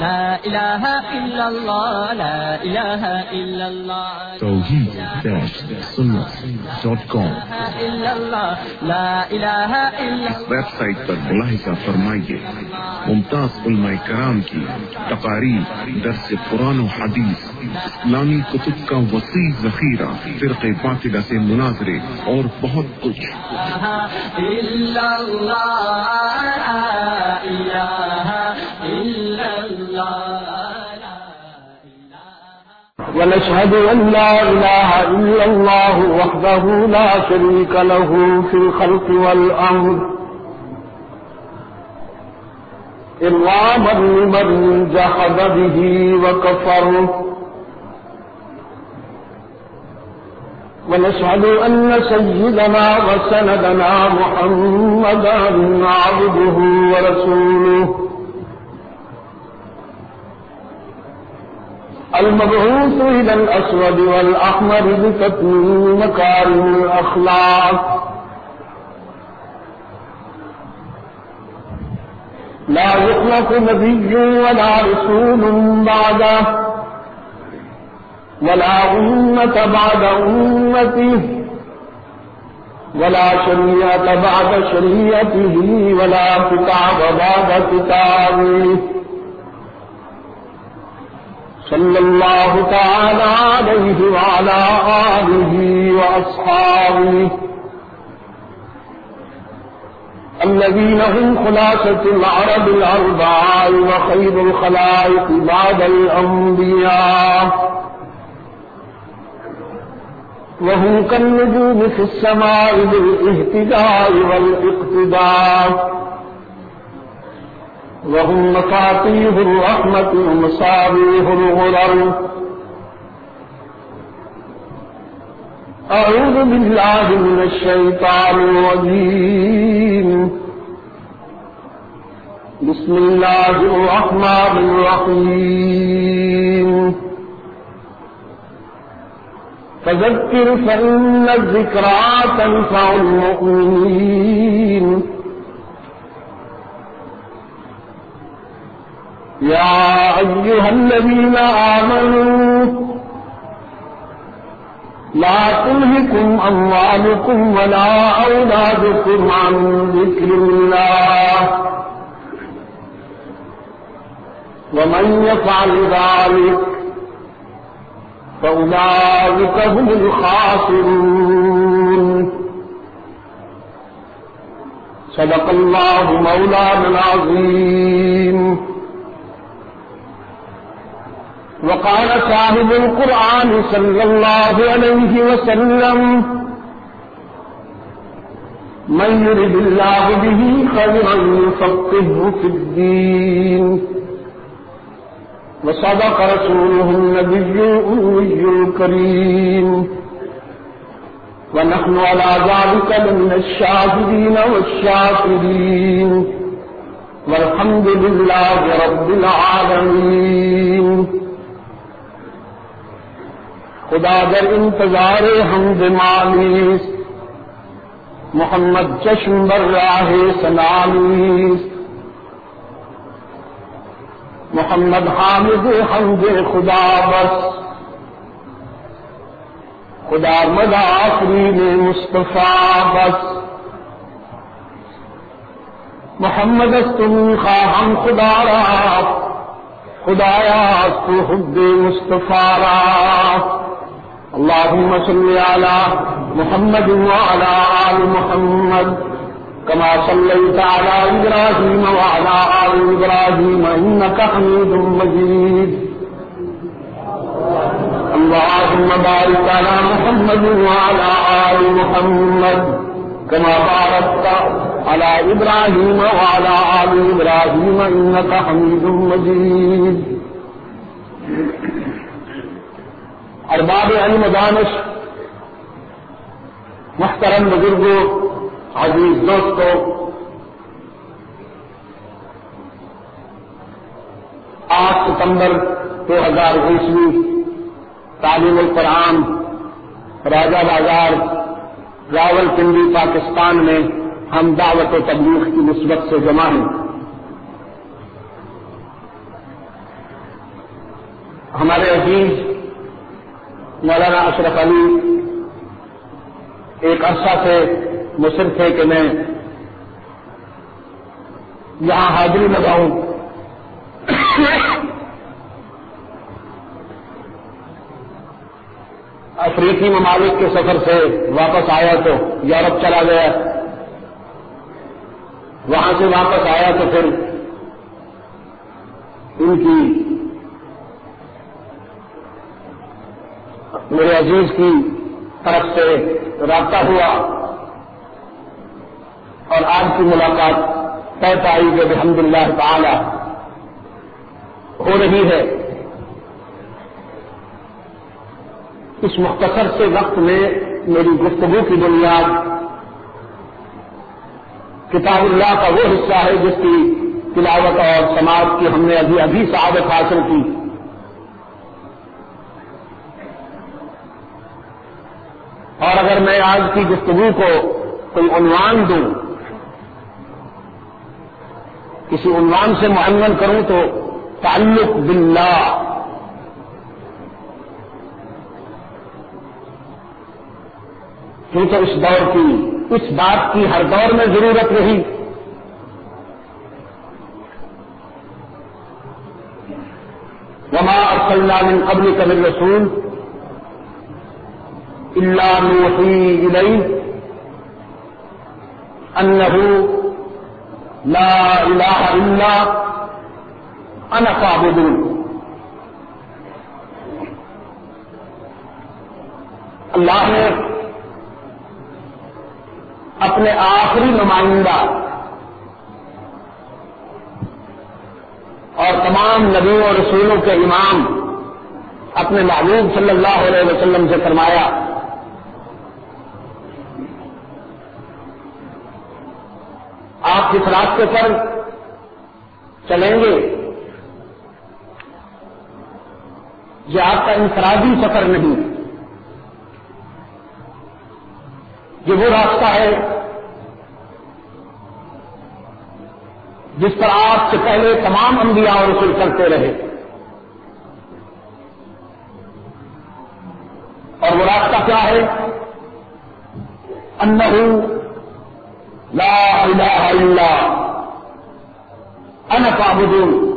لا إله إلا الله لا إله إلا الله توحید ڈاٹ کام لا. إله إلا اس ویب سائٹ پر ملاحظہ فرمائیے۔ ممتاز علماء کرام کی تقاریر درس قرآن و حدیث اسلامی کتب کا وسیع ذخیرہ فرق باطلہ سے مناظرے اور بہت کچھ۔ إلا ونشهد أن لا إله إلا الله وحده لا شريك له في الخلق والأمر. إرغاما لمن جحد به وكفر. ونشهد أن سيدنا وسندنا محمدا عبده ورسوله. المبعوث إلى الأسود والأحمر بتتميم مكارم الأخلاق. لا يخلق نبي ولا رسول بعده ولا أمة بعد أمته ولا شريعة بعد شريعته ولا كتاب بعد كتابه. صلى الله تعالى عليه وعلى آله وأصحابه. الذين هم خلاصة العرب الأربعاء وخير الخلائق بعد الأنبياء. وهم كالنجوم في السماء بالإهتداء والإقتداء. وهم مفاتيح الرحمة ومصابيح الغرر. أعوذ بالله من الشيطان الرجيم. بسم الله الرحمن الرحيم. فذكر فإن الذكرى تنفع المؤمنين. يا أيها الذين آمنوا لا تلهكم أموالكم ولا أولادكم عن ذكر الله. ومن يفعل ذلك فأولئك هم الخاسرون. صدق الله مولانا العظيم. وقال صاحب القرآن صلى الله عليه وسلم من يرد الله به خيرا يفقهه في الدين. وصدق رسوله النبي الأمي الكريم. ونحن على ذلك من الشاهدين والشاكرين. والحمد لله رب العالمين. خدا در انتظار حمد مالیس محمد چشم بر راہ سلامیس محمد حامد حمد خدا بس۔ خدا مدا آفرین مصطفیٰ بس۔ محمد استم خواہم خدا را خدایا تو حد مصطفیٰ را اللهم صل على محمد وعلى آل محمد كما صليت على إبراهيم وعلى آل إبراهيم إنك حميد مجيد اللهم بارك على محمد وعلى آل محمد كما باركت على إبراهيم وعلى آل إبراهيم إنك حميد مجيد ارباب علم دانش محترم بزرگوں عزیز دوستوں آٹھ ستمبر دو ہزار عیسوی، تعلیم القرآن، راجہ بازار راول پنڈی پاکستان میں ہم دعوت و تبلیغ کی نسبت سے جمع ہیں۔ ہمارے عزیز مولانا اشرف علی، ایک عرصہ سے مصر تھے کہ میں یہاں حاضری لگاؤں افریقی ممالک کے سفر سے واپس آیا تو یورپ چلا گیا۔ وہاں سے واپس آیا تو پھر ان کی میرے عزیز کی طرف سے رابطہ ہوا اور آج کی ملاقات طے پائی جو الحمد للہ تعالی ہو رہی ہے۔ اس مختصر سے وقت میں میری گفتگو کی بنیاد کتاب اللہ کا وہ حصہ ہے جس کی تلاوت اور سماج کی ہم نے ابھی ابھی سعادت حاصل کی۔ اور اگر میں آج کی گفتگو کو کوئی عنوان دوں، کسی عنوان سے معین کروں تو تعلق باللہ۔ کیونکہ اس دور کی، اس بات کی ہر دور میں ضرورت رہی۔ وما ارسلنا من قبل کبل رسول اللہ نوحی الیہ انه لا الہ الا انا فاعبدون. اللہ نے اپنے آخری نمائندہ اور تمام نبیوں اور رسولوں کے امام اپنے محبوب صلی اللہ علیہ وسلم سے فرمایا آپ جس راستے پر چلیں گے، یہ آپ کا انفرادی سفر نہیں۔ یہ وہ راستہ ہے جس پر آپ سے پہلے تمام انبیاء اور رسول کرتے رہے۔ اور وہ راستہ کیا ہے؟ انہ لا الہ الا انا فاعبدون.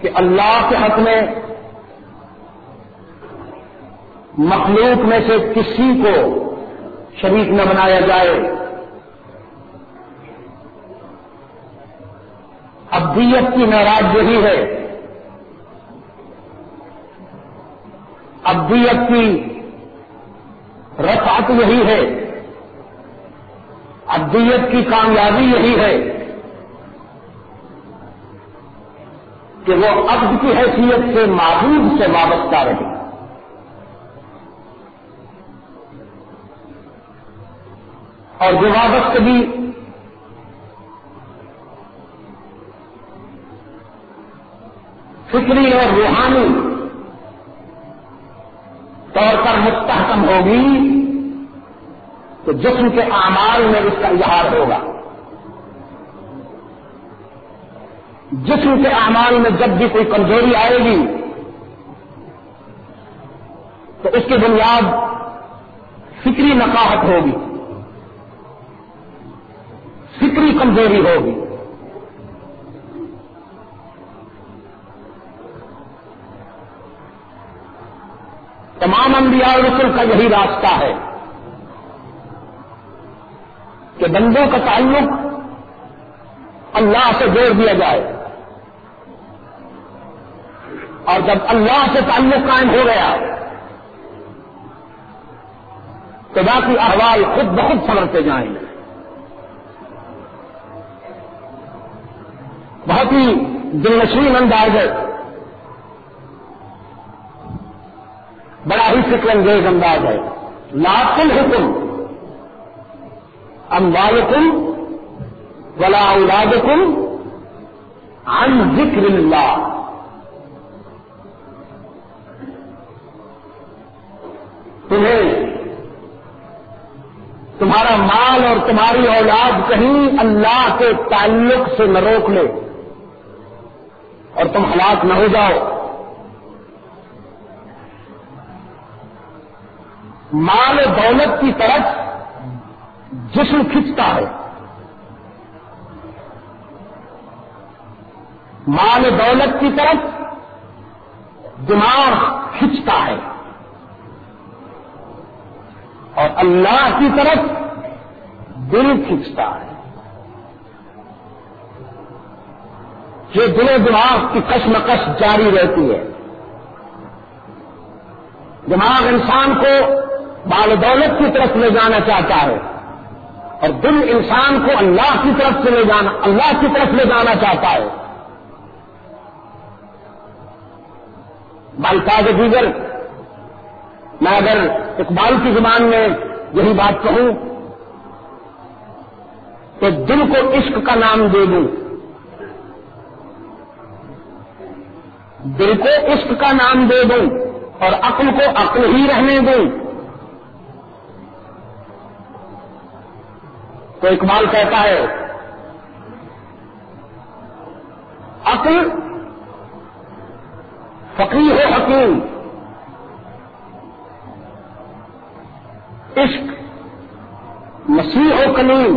کہ اللہ کے حق میں مخلوق میں سے کسی کو شریک نہ بنایا جائے۔ ابدیت کی معراج یہی ہے۔ ابدیت کی رفعت یہی ہے۔ ابدیت کی کامیابی یہی ہے۔ کہ وہ عبد کی حیثیت سے معبود سے وابستہ رہے۔ اور جو وابست بھی فکری اور روحانی طور پر مستحکم ہوگی تو جسم کے اعمال میں اس کا اظہار ہوگا۔ جسم کے اعمال میں جب بھی کوئی کمزوری آئے گی تو اس کی بنیاد فکری نقاہت ہوگی۔ فکری کمزوری ہوگی۔ تمام انبیاء اور رسول کا یہی راستہ ہے کہ بندوں کا تعلق اللہ سے جوڑ دیا جائے اور جب اللہ سے تعلق قائم ہو گیا تو باقی احوال خود بخود سمرتے جائیں گے۔ بہت ہی دلنشین انداز ہے۔ بڑا ہی فکر انگیز انداز ہے۔ لاکل حکم۔ اموالکم ولا اولادکم عن ذکر اللہ۔ تمہیں تمہارا مال اور تمہاری اولاد کہیں اللہ کے تعلق سے نہ روک لے اور تم ہلاک نہ ہو جاؤ۔ مال دولت کی طرف جسم کھنچتا ہے۔ مال دولت کی طرف دماغ کھنچتا ہے۔ اور اللہ کی طرف دل کھنچتا ہے۔ یہ دل و دماغ کی کشمکش جاری رہتی ہے۔ دماغ انسان کو بال دولت کی طرف لے جانا چاہتا ہے اور دل انسان کو اللہ کی طرف سے لے جانا، اللہ کی طرف لے جانا چاہتا ہے۔ بالکا دیگر، میں اگر اقبال کی زبان میں یہی بات کہوں تو دل کو عشق کا نام دے دوں۔ دل کو عشق کا نام دے دوں اور عقل کو عقل ہی رہنے دوں۔ تو اقبال کہتا ہے، عقل فقیر ہو حکیم۔ عشق مسیح و کلیم۔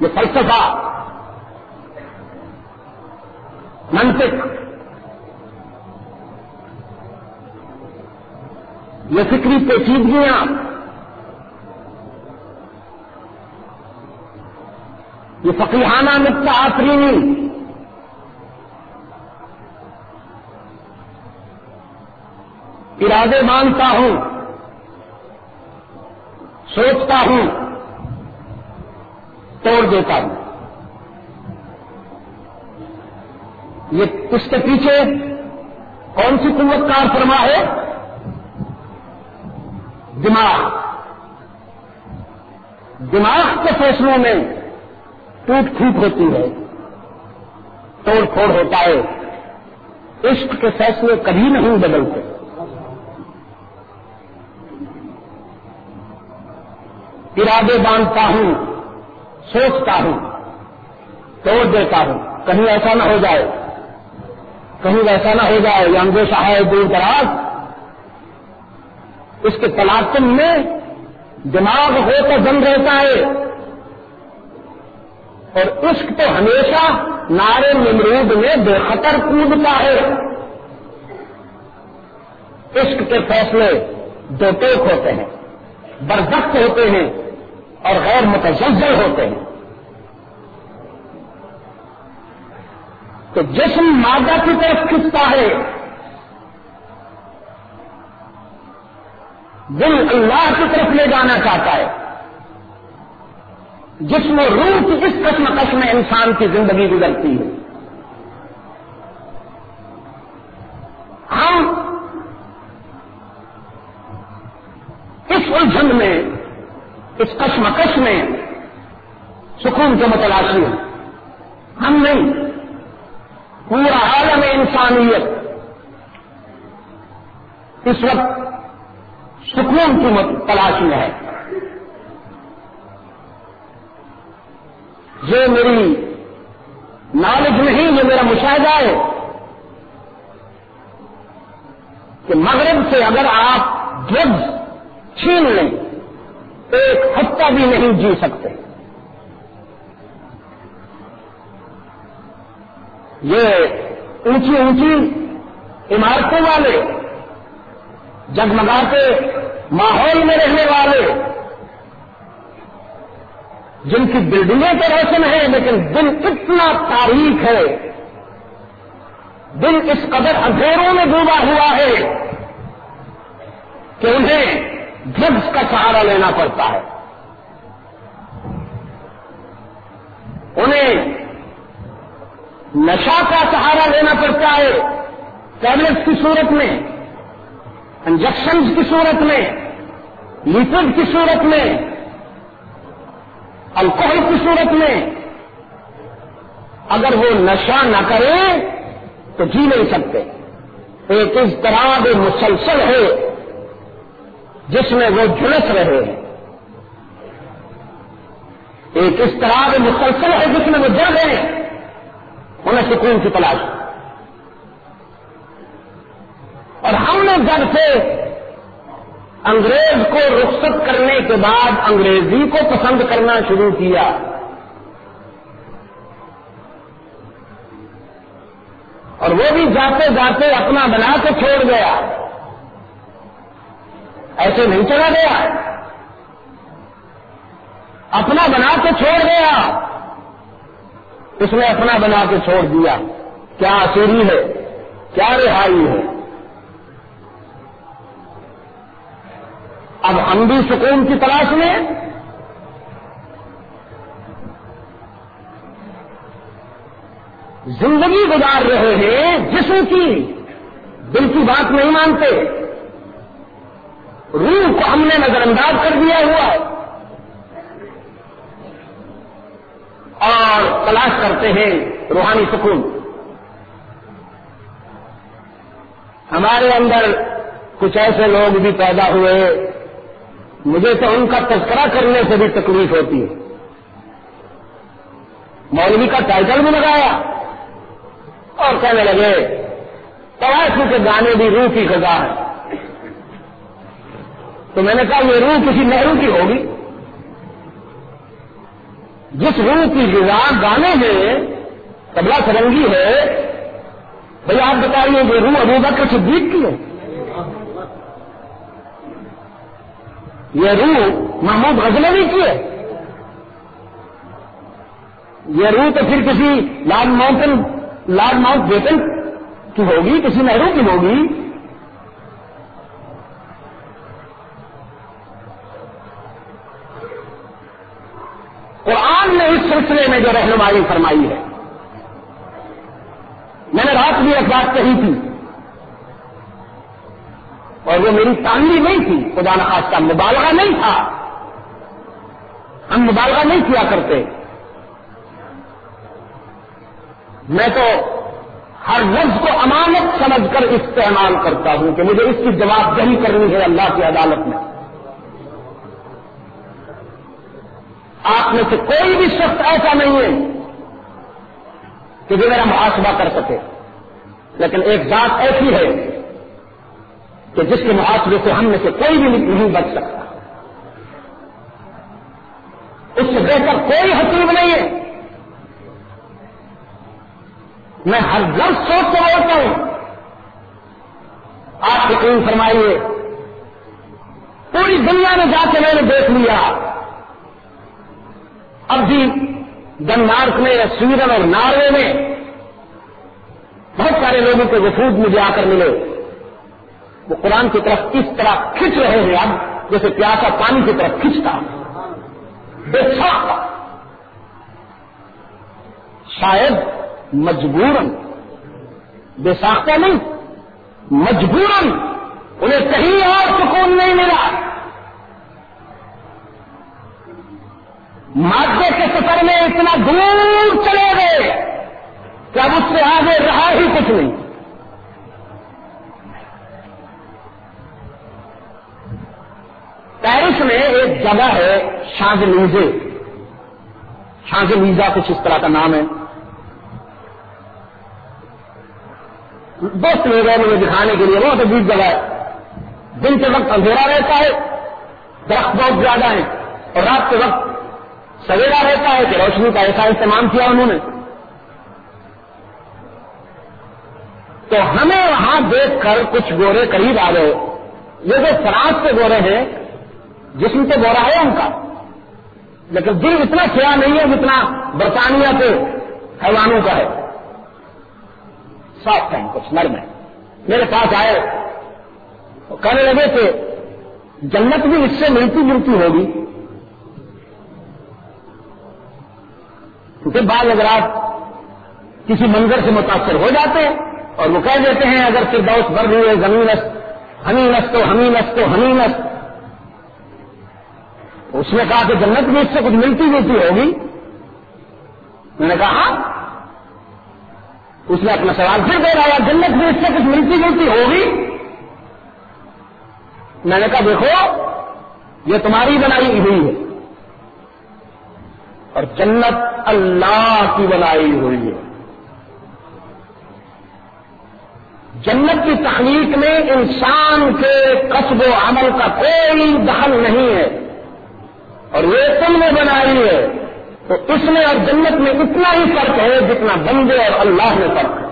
یہ فلسفہ، منطق۔ یہ فکری پیچیدگیاں۔ یہ فقیحانہ نقطہ آفرینی ارادے مانتا ہوں، سوچتا ہوں، توڑ دیتا ہوں۔ یہ اس کے پیچھے کون سی قوت کار فرما ہے؟ دماغ۔ دماغ کے فیصلوں میں ٹوٹ پھوٹ ہوتی ہے، توڑ پھوڑ ہوتا ہے۔ عشق کے فیصلے کبھی نہیں بدلتے۔ ارادے باندھتا ہوں، سوچتا ہوں، توڑ دیتا ہوں۔ کہیں ایسا نہ ہو جائے۔ کہیں ایسا نہ ہو جائے۔ یہ اندیشہ ہے دور دراز۔ اس کے تلاقم میں دماغ ہو تو دم رہتا ہے۔ اور عشق تو ہمیشہ نارے نمرود میں بے خطر کودتا ہے۔ عشق کے فیصلے دو ٹوک ہوتے ہیں بردخت ہوتے ہیں اور غیر متزلزل ہوتے ہیں۔ تو جسم مادہ کی طرف کھنچتا ہے۔ دل اللہ کی طرف لے جانا چاہتا ہے۔ جسم و روح کی اس قسم قسم میں انسان کی زندگی گزرتی ہے۔ ہم اس الجھن میں، اس کشمکش میں سکون کے متلاشی ہیں۔ ہم نہیں۔ پورا عالم انسانیت۔ اس وقت سکون کی تلاشی ہے۔ یہ میری نالج نہیں، یہ میرا مشاہدہ ہے کہ مغرب سے اگر آپ ڈرگز چھین لیں، ایک ہفتہ بھی نہیں جی سکتے۔ یہ اونچی اونچی عمارتوں والے، جگمگاتے ماحول میں رہنے والے جن کی بلڈنگیں تو روشن ہیں لیکن دل اتنا تاریخ ہے۔ دل اس قدر اندھیروں میں ڈوبا ہوا ہے کہ انہیں ڈرگس کا سہارا لینا پڑتا ہے۔ انہیں نشا کا سہارا لینا پڑتا ہے ٹیبلٹ کی صورت میں انجیکشن کی صورت میں لیکوڈ کی صورت میں۔ الکوہل کی صورت میں اگر وہ نشہ نہ کرے تو جی نہیں سکتے۔ ایک اس طرح مسلسل ہے جس میں وہ جلس رہے ہیں۔ ایک اس طرح کے مسلسل ہے جس میں وہ جڑ گئے ہیں۔ انہیں سکون کی تلاش۔ اور ہم نے جب سے انگریز کو رخصت کرنے کے بعد انگریزی کو پسند کرنا شروع کیا۔ اور وہ بھی جاتے جاتے اپنا بنا کے چھوڑ گیا۔ ایسے نہیں چلا گیا۔ اپنا بنا کے چھوڑ گیا۔ اس نے اپنا بنا کے چھوڑ دیا۔ کیا اصوری ہے؟ کیا رہائی ہے؟ اب ہم بھی سکون کی تلاش میں زندگی گزار رہے ہیں جسم کی دل کی بات نہیں مانتے۔ روح کو ہم نے نظر انداز کر دیا ہوا۔ ہے اور تلاش کرتے ہیں روحانی سکون۔ ہمارے اندر کچھ ایسے لوگ بھی پیدا ہوئے۔ مجھے تو ان کا تذکرہ کرنے سے بھی تکلیف ہوتی ہے۔ مولوی کا ٹائٹل بھی لگایا۔ اور کہنے لگے تلاشی کے گانے بھی روح کی غذا ہے تو میں نے کہا، یہ روح کسی نہرو کی ہوگی۔ جس روح کی غذا گانے میں تبلا سرنگی ہے، بھائی آپ بتائیے، یہ روح ابو بکر صدیق کی ہے؟ یہ روح محمود غزلوی کی ہے۔ یہ روح تو پھر کسی لال ماؤنٹن لال ماؤنٹ بیٹن کی ہوگی، کسی نہرو کی ہوگی؟ قرآن نے اس سلسلے میں جو رہنمائی فرمائی ہے، میں نے رات بھی ایک بات کہی تھی اور وہ میری تعمیر نہیں تھی۔ خدا نخواستہ مبالغہ نہیں تھا۔ ہم مبالغہ نہیں کیا کرتے۔ میں تو ہر لفظ کو امانت سمجھ کر استعمال کرتا ہوں کہ مجھے اس کی جواب دہی کرنی ہے اللہ کی عدالت میں۔ آپ میں سے کوئی بھی شخص ایسا نہیں ہے کہ جو میرا محاسبہ کر سکے۔ لیکن ایک ذات ایسی ہے کہ جس کے محاسبے سے ہم میں سے کوئی بھی نہیں بچ سکتا۔ اس سے بہتر کوئی حقیب نہیں ہے۔ میں ہر لفظ سوچ کے بولتا ہوں۔ آپ یقین فرمائیے، پوری دنیا میں جا کے میں نے دیکھ لیا۔ اب بھی ڈنمارک میں سویڈن اور ناروے میں بہت سارے لوگوں کے وفود مجھے آ کر ملے۔ وہ قرآن کی طرف اس طرح کھنچ رہے ہیں اب جیسے پیاسا پانی کی طرف کھینچتا بے شاید مجبورن بے ساختہ نہیں مجبورن انہیں کہیں اور سکون نہیں ملا۔ مادے کے سفر میں اتنا دور چلے گئے کہ اب اس سے آگے رہا ہی کچھ نہیں پیرس میں ایک جگہ ہے شاز میزے شاز کچھ اس طرح کا نام ہے۔ دوست لے گئے مجھے دکھانے کے لیے، بہت عجیب جگہ ہے۔ دن کے وقت اندھیرا رہتا ہے، درخت بہت زیادہ ہے اور رات کے وقت سویرا رہتا ہے کہ روشنی کا ایسا استعمال کیا انہوں نے۔ تو ہمیں وہاں دیکھ کر کچھ گورے قریب آ گئے۔ یہ جو فرانس کے گورے ہیں جسم تو گورا ہے ان کا۔ لیکن دل اتنا کھیا نہیں ہے جتنا برطانیہ کے حیوانوں کا ہے۔ سافٹ ہیں کچھ نرم ہے میرے پاس آئے۔ کہنے لگے کہ جنت بھی اس سے ملتی جلتی ہوگی۔ کیونکہ بعض اگر آپ کسی منظر سے متاثر ہو جاتے ہیں اور وہ کہہ دیتے ہیں اگر پھر دوست بڑھ رہی ہے زمین ہمی نس تو ہمی نس تو ہمی نس اس نے کہا کہ جنت بھی اس سے کچھ ملتی جلتی ہوگی؟ میں نے کہا ہاں۔ اس نے اپنا سوال پھر دے رہا جنت میں اس سے کچھ ملتی جلتی ہوگی؟ میں نے کہا، دیکھو، یہ تمہاری بنائی ہوئی ہے۔ اور جنت اللہ کی بنائی ہوئی ہے۔ جنت کی تخلیق میں انسان کے قصب و عمل کا کوئی دخل نہیں ہے۔ اور یہ تم نے بنائی ہے، تو اس میں اور جنت میں اتنا ہی فرق ہے جتنا بندے اور اللہ میں فرق ہے۔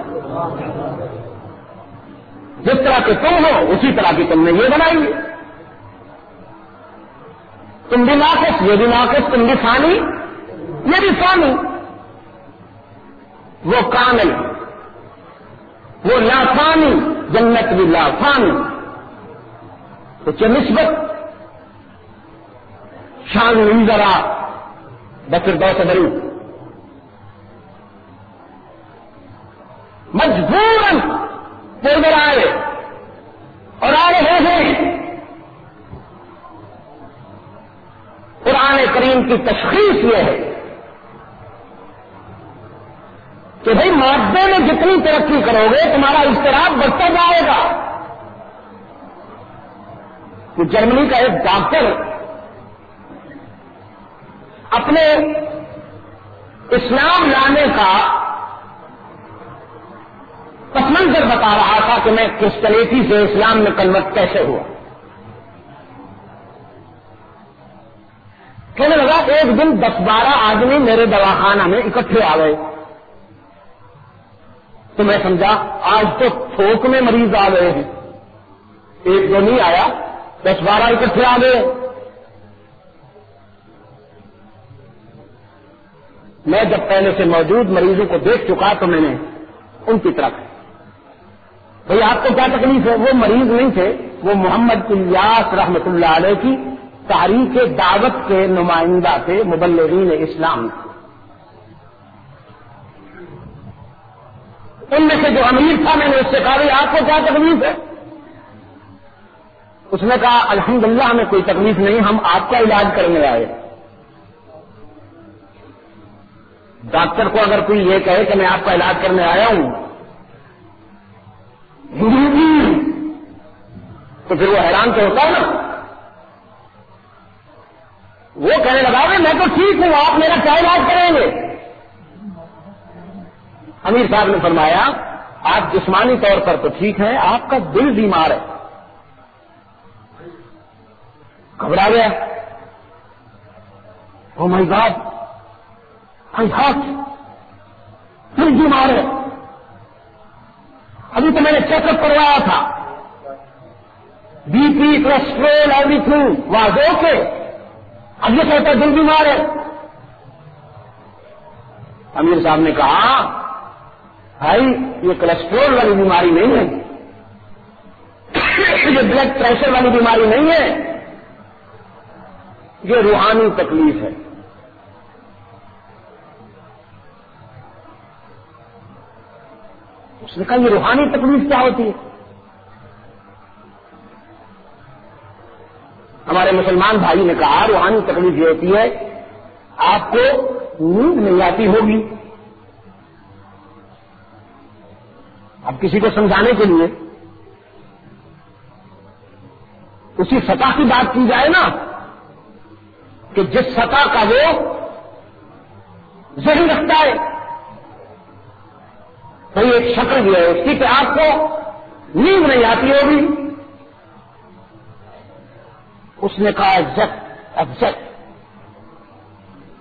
جس طرح کے تم ہو، اسی طرح کی تم نے یہ بنائی ہے۔ تم بھی ناقص، یہ بھی ناقص، تم بھی فانی یہ بھی فانی وہ کامل، وہ لافانی جنت بھی لافانی تو کیا نسبت؟ شان ہوئی ذرا۔ بکر دو سے بری مجبور پورگر آئے اور آ رہے ہیں۔ قرآن کریم کی تشخیص یہ ہے کہ بھائی مادے میں جتنی ترقی کرو گے، تمہارا اشتراک بڑھتا جائے گا۔ کہ جرمنی کا ایک ڈاکٹر اپنے اسلام لانے کا پس منظر بتا رہا تھا کہ میں کرسچنیٹی سے اسلام میں کنورٹ کیسے ہوا۔ کہنے لگا ایک دن دس بارہ آدمی میرے دواخانہ میں اکٹھے آ گئے۔ تو میں سمجھا، آج تو تھوک میں مریض آ گئے ہیں۔ ایک دو نہیں آیا، دس بارہ اکٹھے آ گئے۔ میں جب پہلے سے موجود مریضوں کو دیکھ چکا تو میں نے ان کی طرف بھائی آپ کو کیا تکلیف ہے؟ وہ مریض نہیں تھے، وہ محمد الیاس رحمت اللہ علیہ کی تاریخ دعوت کے نمائندہ تھے، مبلغین اسلام۔ ان میں سے جو امیر تھا، میں نے اس سے کہا، بھائی، آپ کو کیا تکلیف ہے؟ اس نے کہا، الحمدللہ، ہمیں کوئی تکلیف نہیں، ہم آپ کا علاج کرنے آئے ڈاکٹر کو اگر کوئی یہ کہے کہ میں آپ کا علاج کرنے آیا ہوں تو پھر وہ حیران تو ہوتا ہے نا۔ وہ کہنے لگا میں تو ٹھیک ہوں، آپ میرا کیا علاج کریں گے؟ امیر صاحب نے فرمایا، آپ جسمانی طور پر تو ٹھیک ہیں، آپ کا دل بیمار ہے۔ گھبرا گیا۔ او مائی گاڈ ہاتھ پھر بیمار ابھی تو میں نے چیک اپ کروایا تھا۔ B P cholesterol every thing okay اب یہ کہتا دل بیمار ہے۔ امیر صاحب نے کہا، بھائی، یہ کولسٹرول والی بیماری نہیں ہے۔ یہ بلڈ پریشر والی بیماری نہیں ہے۔ یہ روحانی تکلیف ہے۔ نے کہا یہ روحانی تکلیف کیا ہوتی ہے؟ ہمارے مسلمان بھائی نے کہا، روحانی تکلیف یہ ہوتی ہے، آپ کو نیند نہیں آتی ہوگی۔ اب کسی کو سمجھانے کے لیے اسی سطح کی بات کی جائے نا، کہ جس سطح کا وہ ذہن رکھتا ہے کوئی ایک شکل بھی ہے، اس کی کہ آپ کو نیند نہیں آتی ہوگی۔ اس نے کہا ایگزیکٹ ایگزیکٹ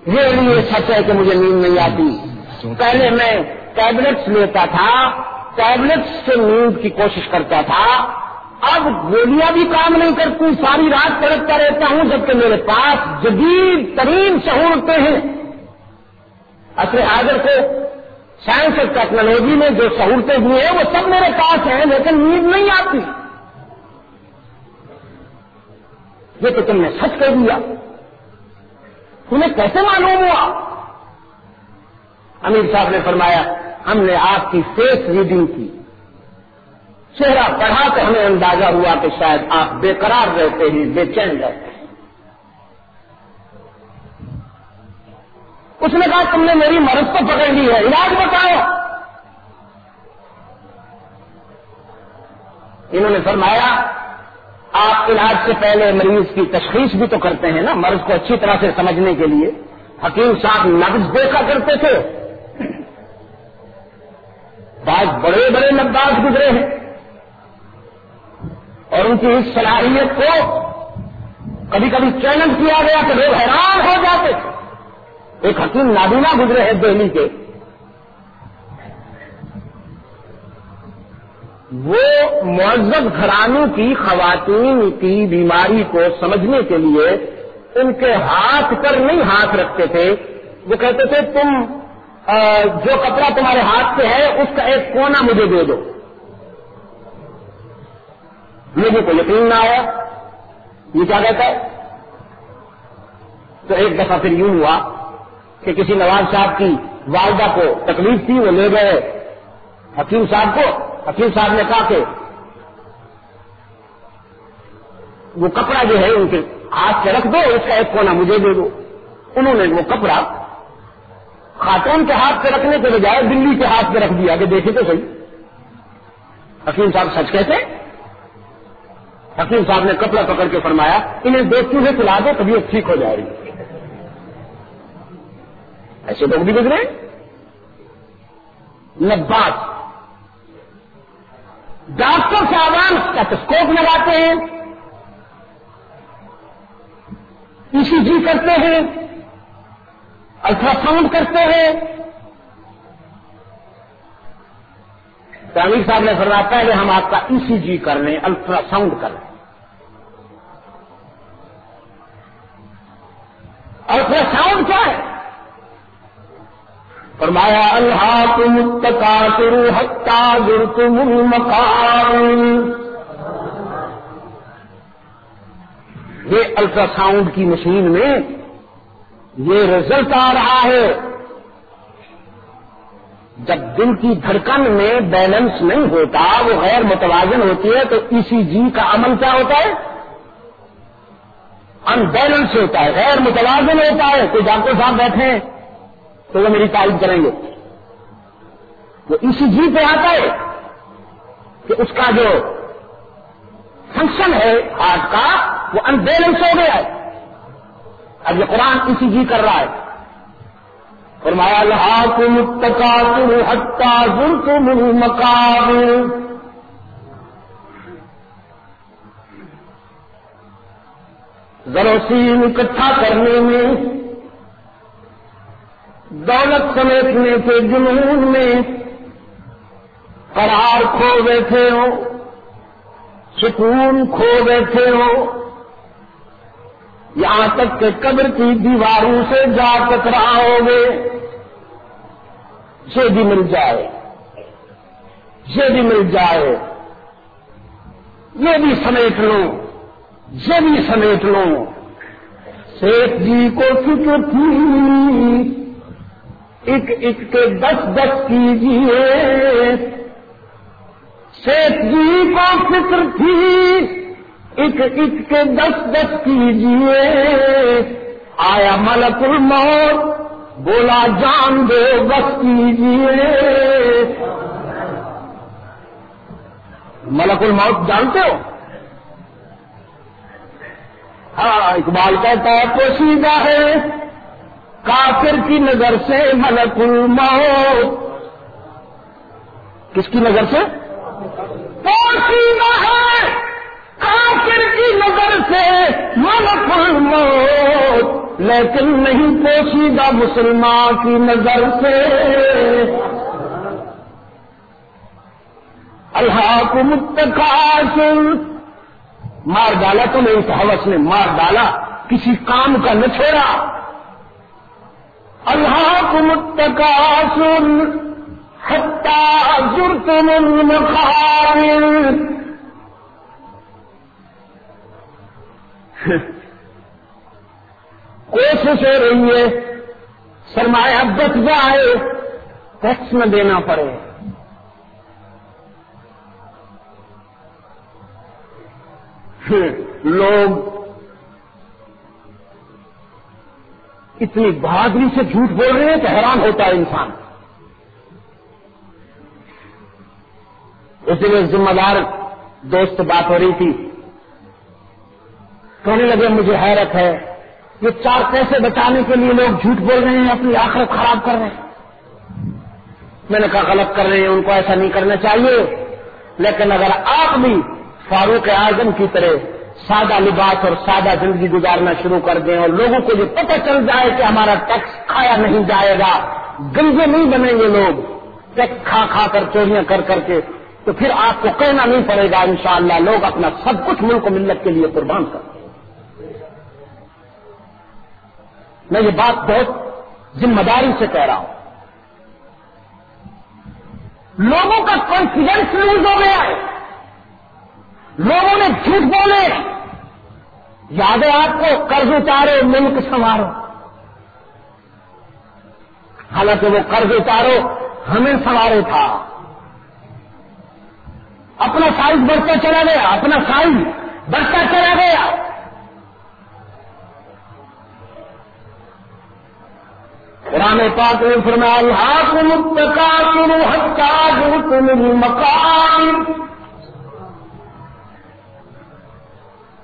یہ لیے سچ ہے کہ مجھے نیند نہیں آتی۔ پہلے میں ٹیبلٹس لیتا تھا ٹیبلٹس سے نیند کی کوشش کرتا تھا۔ اب گولیاں بھی کام نہیں کرتی، ساری رات تڑکتا رہتا ہوں، جبکہ میرے پاس جدید ترین سہولتیں ہیں۔ اصل حاضر کو سائنس اور ٹیکنالوجی میں جو سہولتیں دی ہیں، وہ سب میرے پاس ہیں، لیکن نیند نہیں آتی۔ یہ تو تم نے سچ کر دیا۔ تمہیں کیسے معلوم ہوا؟ امیر صاحب نے فرمایا، ہم نے آپ کی فیس ریڈنگ کی۔ چہرہ پڑھا تو ہمیں اندازہ ہوا کہ شاید آپ بے قرار رہتے ہیں، بے چین رہتے ہیں۔ اس نے کہا تم نے میری مرض کو پکڑ لی ہے، علاج بتاؤ۔ انہوں نے فرمایا، آپ علاج سے پہلے مریض کی تشخیص بھی تو کرتے ہیں نا، مرض کو اچھی طرح سے سمجھنے کے لیے۔ حکیم صاحب نبز دیکھا کرتے تھے۔ بعض بڑے بڑے نباز گزرے ہیں۔ اور ان کی اس صلاحیت کو کبھی کبھی چیلنج کیا گیا کہ لوگ حیران ہو جاتے۔ تھے ایک حکیم نابینا گزرے ہیں دہلی کے۔ وہ معذب گھرانوں کی خواتین کی بیماری کو سمجھنے کے لیے ان کے ہاتھ پر نہیں ہاتھ رکھتے تھے۔ وہ کہتے تھے، تم جو کپڑا تمہارے ہاتھ پہ ہے، اس کا ایک کونا مجھے دے دو۔ لوگوں کو یقین نہ آیا۔ یہ کیا کہتا ہے؟ تو ایک دفعہ پھر یوں ہوا۔ کہ کسی نواز صاحب کی والدہ کو تکلیف تھی، وہ لے گئے حکیم صاحب کو۔ حکیم صاحب نے کہا کہ وہ کپڑا جو ہے ان کے ہاتھ سے رکھ دو، اس کا ایک کونا مجھے دے دو۔ انہوں نے وہ کپڑا خاتون کے ہاتھ پہ رکھنے کے بجائے دلی کے ہاتھ پہ رکھ دیا کہ دیکھے تو صحیح۔ حکیم صاحب سچ کہتے حکیم صاحب نے کپڑا پکڑ کے فرمایا، انہیں دو چوہے چلا دو طبیعت ٹھیک ہو جائے گی۔ ایسے لوگ بھی گزرے نبات ڈاکٹر صاحبان اسٹیٹسکوپ لگاتے ہیں ای سی جی کرتے ہیں الٹرا ساؤنڈ کرتے ہیں تعمیر صاحب نے فرمایا پہلے ہم آپ کا ای سی جی کر لیں الٹرا ساؤنڈ کر لیں۔ فرمایا اللہ تم تکا کرو ہتا گر تم یہ الٹرا ساؤنڈ کی مشین میں یہ رزلٹ آ رہا ہے۔ جب دل کی دھڑکن میں بیلنس نہیں ہوتا، وہ غیر متوازن ہوتی ہے، تو ای سی جی کا عمل کیا ہوتا ہے؟ ان بیلنس ہوتا ہے، غیر متوازن ہوتا ہے۔ کوئی ڈاکٹر صاحب بیٹھے ہیں۔ تو وہ میری تعریف کریں گے۔ وہ ای سی جی پہ آتا ہے کہ اس کا جو فنکشن ہے ہارٹ کا، وہ ان بیلنس ہو گیا ہے۔ اب یہ قرآن اسی جی کر رہا ہے۔ فرمایا اللہ تم تکا تم ہٹا گر تم ذروسین اکٹھا کرنے میں دولت سمیٹنے کے جنون میں قرار کھو بیٹھے ہو، سکون کھو بیٹھے ہو۔ یہاں تک کہ قبر کی دیواروں سے جا ٹکراؤ گے، یہ بھی مل جائے۔ یہ بھی مل جائے۔ یہ بھی سمیٹ لو۔ یہ بھی سمیٹ لو۔ شیخ جی کو فکر تھی ایک ایک کے دس دس کیجیے۔ شیخ جی کو فکر تھی۔ ایک ایک کے دس دس کیجیے۔ آیا ملک الموت، بولا جان دو بس کیجیے۔ ملک الموت جانتے ہو؟ ہاں اقبال کہتا ہے، پوشیدہ ہے۔ کافر کی نظر سے ملک الموت۔ کس کی نظر سے؟ پوشیدہ ہے۔ کافر کی نظر سے ملک الموت۔ لیکن نہیں پوشیدہ مسلمان کی نظر سے۔ اللہ کو متقاص مار ڈالا تو نہیں حوث نے، مار ڈالا۔ کسی کام کا نہ چھوڑا۔ اللہ کو متقاص حتى زرتم المخابر کوشش ہو رہی ہے سرمایہ بچ جائے ٹیکس نہ دینا پڑے۔ لوگ اتنی بہادری سے جھوٹ بول رہے ہیں کہ حیران ہوتا ہے انسان۔ اس دن ذمہ دار دوست بات ہو رہی تھی۔ کہنے لگے، مجھے حیرت ہے، یہ چار پیسے بچانے کے لیے لوگ جھوٹ بول رہے ہیں، اپنی آخرت خراب کر رہے ہیں۔ میں نے کہا، غلط کر رہے ہیں، ان کو ایسا نہیں کرنا چاہیے۔ لیکن اگر آپ بھی فاروق اعظم کی طرح سادہ لباس اور سادہ زندگی گزارنا شروع کر دیں اور لوگوں کو یہ پتہ چل جائے کہ ہمارا ٹیکس کھایا نہیں جائے گا۔ گنجے نہیں بنیں گے لوگ۔ ٹیکس کھا کھا کر چوریاں کر کر کے تو پھر آپ کو کہنا نہیں پڑے گا انشاءاللہ لوگ اپنا سب کچھ ملک و ملت کے لیے قربان کر میں یہ بات بہت ذمہ داری سے کہہ رہا ہوں۔ لوگوں کا کانفیڈینس لوز ہو گیا ہے۔ لوگوں نے جھوٹ بولے۔ یاد ہے آپ کو قرض اتارو ملک سنوارو۔ حالانکہ وہ قرض اتارو، ہمیں سوارے تھا۔ اپنا سائز بڑھتا چلا گیا، اپنا سائز بڑھتا چلا گیا۔ قرآن پاک نے فرمایا ہاتھ متکا کرو ہتھا جو تم مکان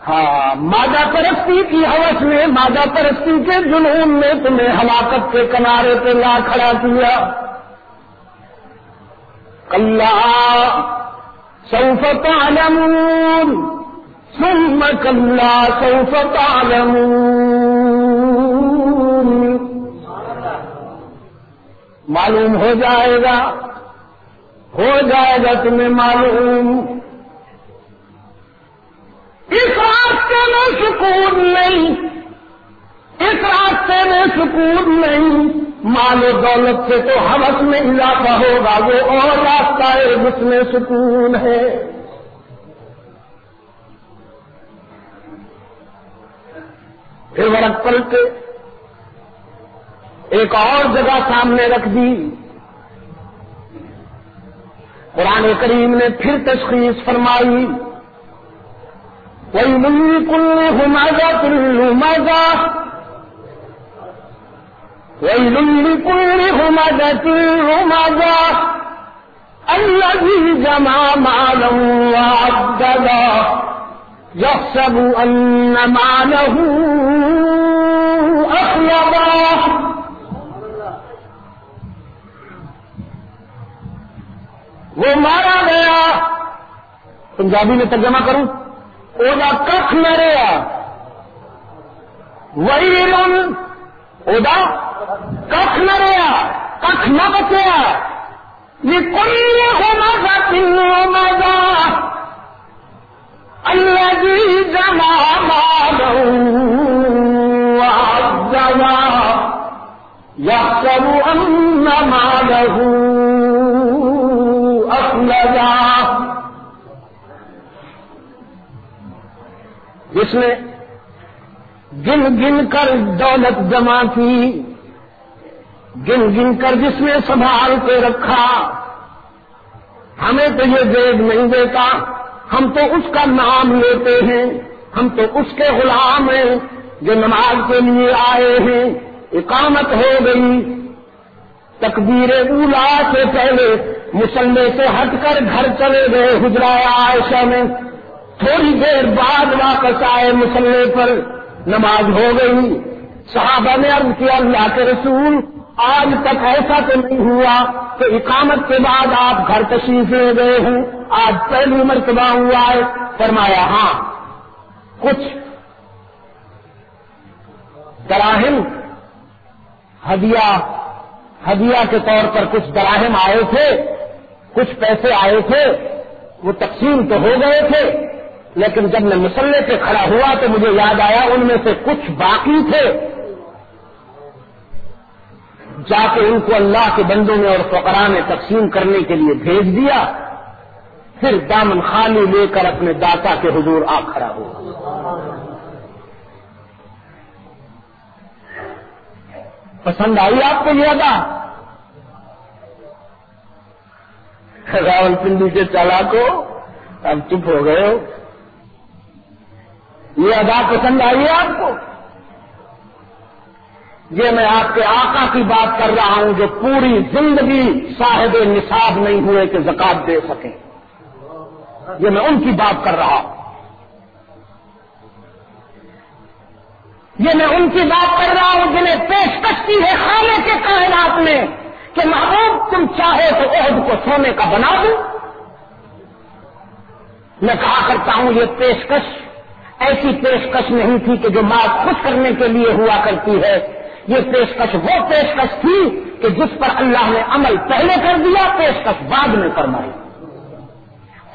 ہاں مادہ پرستی کی حوث میں، مادہ پرستی کے جنون میں تمہیں ہلاکت کے کنارے پہ لا کھڑا کیا۔ کلّا سوف تعلمون، ثم کلّا سوف تعلمون۔ معلوم ہو جائے گا، ہو جائے گا تمہیں معلوم۔ اس راستے میں سکون نہیں۔ اس راستے میں سکون نہیں۔ مال و دولت سے تو حوث میں اضافہ ہوگا، وہ اور راستہ ہے جس میں سکون ہے۔ پھر ورق پلٹے ایک اور جگہ سامنے رکھ دی۔ قرآن کریم نے پھر تشخیص فرمائی۔ ويل لكل همزة همزة ويل لكل همزة همزة الذي جمع مالا وعددا يحسب أن ماله أخلده وہ مارا گیا پنجابی میں ترجمہ کروں؟ اُدھا کخ مرے ويل وَعِلُن اُدھا کخ مرے آ لكل مبتے آ الذي جمع وَمَذَا وعزنا يَحْسَبُ أَنَّ مَالَهُ أَخْلَدًا. جس نے گن گن کر دولت جمع کی، گن گن کر جس نے سنبھال کے رکھا۔ ہمیں تو یہ جیب نہیں دیتا، ہم تو اس کا نام لیتے ہیں، ہم تو اس کے غلام ہیں جو نماز کے لیے آئے ہیں۔ اقامت ہو گئی۔ تکبیر اولا سے پہلے مسلح سے ہٹ کر گھر چلے گئے حجرا عائشہ میں۔ تھوڑی دیر بعد واپس آئے مسلح پر نماز ہو گئی۔ صحابہ نے عرض کیا، اللہ کے رسول، آج تک ایسا تو نہیں ہوا کہ اقامت کے بعد آپ گھر تشریف لے گئے ہوں، آج پہلی مرتبہ ہوا ہے۔ فرمایا ہاں کچھ دراہم، ہدیہ ہدیہ کے طور پر کچھ دراہم آئے تھے، کچھ پیسے آئے تھے، وہ تقسیم تو ہو گئے تھے۔ لیکن جب میں مسلح سے کھڑا ہوا تو مجھے یاد آیا ان میں سے کچھ باقی تھے۔ جا کے ان کو اللہ کے بندوں میں اور فقراء نے تقسیم کرنے کے لیے بھیج دیا۔ پھر دامن خالی لے کر اپنے داتا کے حضور آ کھڑا ہوا۔ پسند آئی آپ کو یہ ادا؟ راول پنڈی کے چالا کو اب چپ ہو گئے ہو۔ یہ ادا پسند آئی ہے آپ کو؟ یہ میں آپ کے آقا کی بات کر رہا ہوں جو پوری زندگی صاحب نصاب نہیں ہوئے کہ زکات دے سکیں۔ یہ میں ان کی بات کر رہا ہوں۔ یہ میں ان کی بات کر رہا ہوں جنہیں پیشکش کی ہے خانے کے کائنات میں کہ محبوب تم چاہے تو عہد کو سونے کا بنا دوں میں کہا کرتا ہوں یہ پیشکش ایسی پیشکش نہیں تھی کہ جو ماں خوش کرنے کے لیے ہوا کرتی ہے۔ یہ پیشکش وہ پیشکش تھی کہ جس پر اللہ نے عمل پہلے کر دیا، پیشکش بعد میں فرمائی۔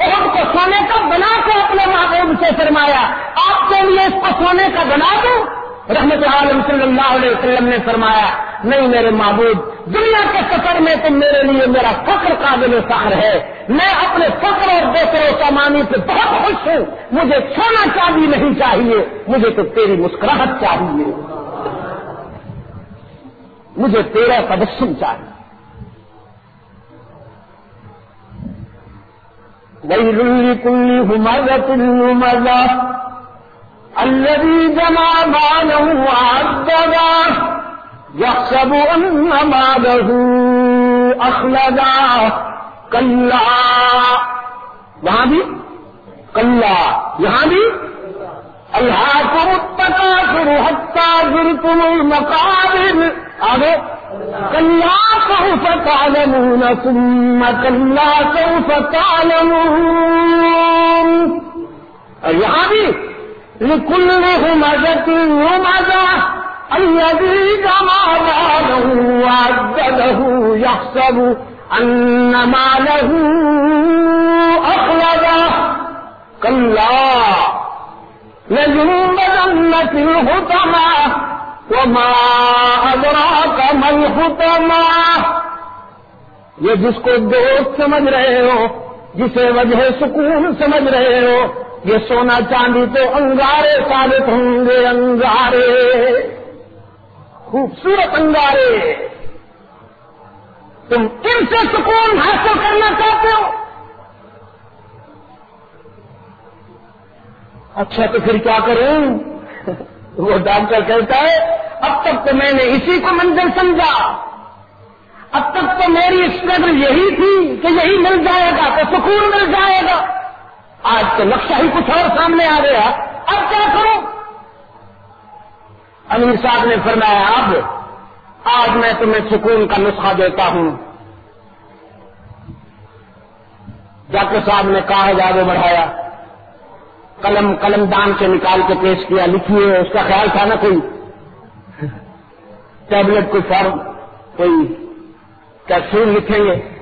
عہد کو سونے کا بنا کے اپنے محبوب سے فرمایا، آپ کے لیے اس کو سونے کا بنا دوں رحمت عالم صلی اللہ علیہ وسلم نے فرمایا، نہیں میرے معبود، دنیا کے سفر میں تو میرے لیے میرا فخر قابل فخر ہے. میں اپنے فخر اور دوسروں سامانی سے بہت خوش ہوں. مجھے سونا چاندی نہیں چاہیے. مجھے تو تیری مسکراہٹ چاہیے. مجھے تیرا تبسم چاہیے. وہی کلی ہمارا مزہ الذي جمع ماله وعدده يحسب أن ماله أخلده كلا وہاں كلا کلا یہاں بھی حتى کو زرتم المقابر. آگے كلا سوف تعلمون ثم كلا سوف تعلمون. أي یہاں اور لكل همزة همزة الذي جمع ماله وعدده يحسب أن ماله أخلده كلا، لينبذن في الحطمة وما أدراك ما الحطمة. یہ جس کو دوست سمجھ رہے ہو، جسے وجہ سکون سمجھ رہے ہو یہ سونا چاندی تو انگارے ثابت ہوں گے، انگارے۔ خوبصورت انگارے۔ تم کن سے سکون حاصل کرنا چاہتے ہو؟ اچھا تو پھر کیا کروں؟ وہ ڈاکٹر کہتا ہے، اب تک تو میں نے اسی کو منزل سمجھا۔ اب تک تو میری اسٹرگل یہی تھی کہ یہی مل جائے گا، تو سکون مل جائے گا۔ آج تو نقشہ ہی کچھ اور سامنے آ گیا۔ اب کیا کروں؟ امیر صاحب نے فرمایا، اب، آج میں تمہیں سکون کا نسخہ دیتا ہوں۔ ڈاکٹر صاحب نے کہا آگے بڑھایا، قلم قلم دان سے نکال کے پیش کیا۔ لکھیے، اس کا خیال تھا نا کوئی؟ ٹیبلٹ، کوئی فارم، کوئی کیپسول لکھیں گے؟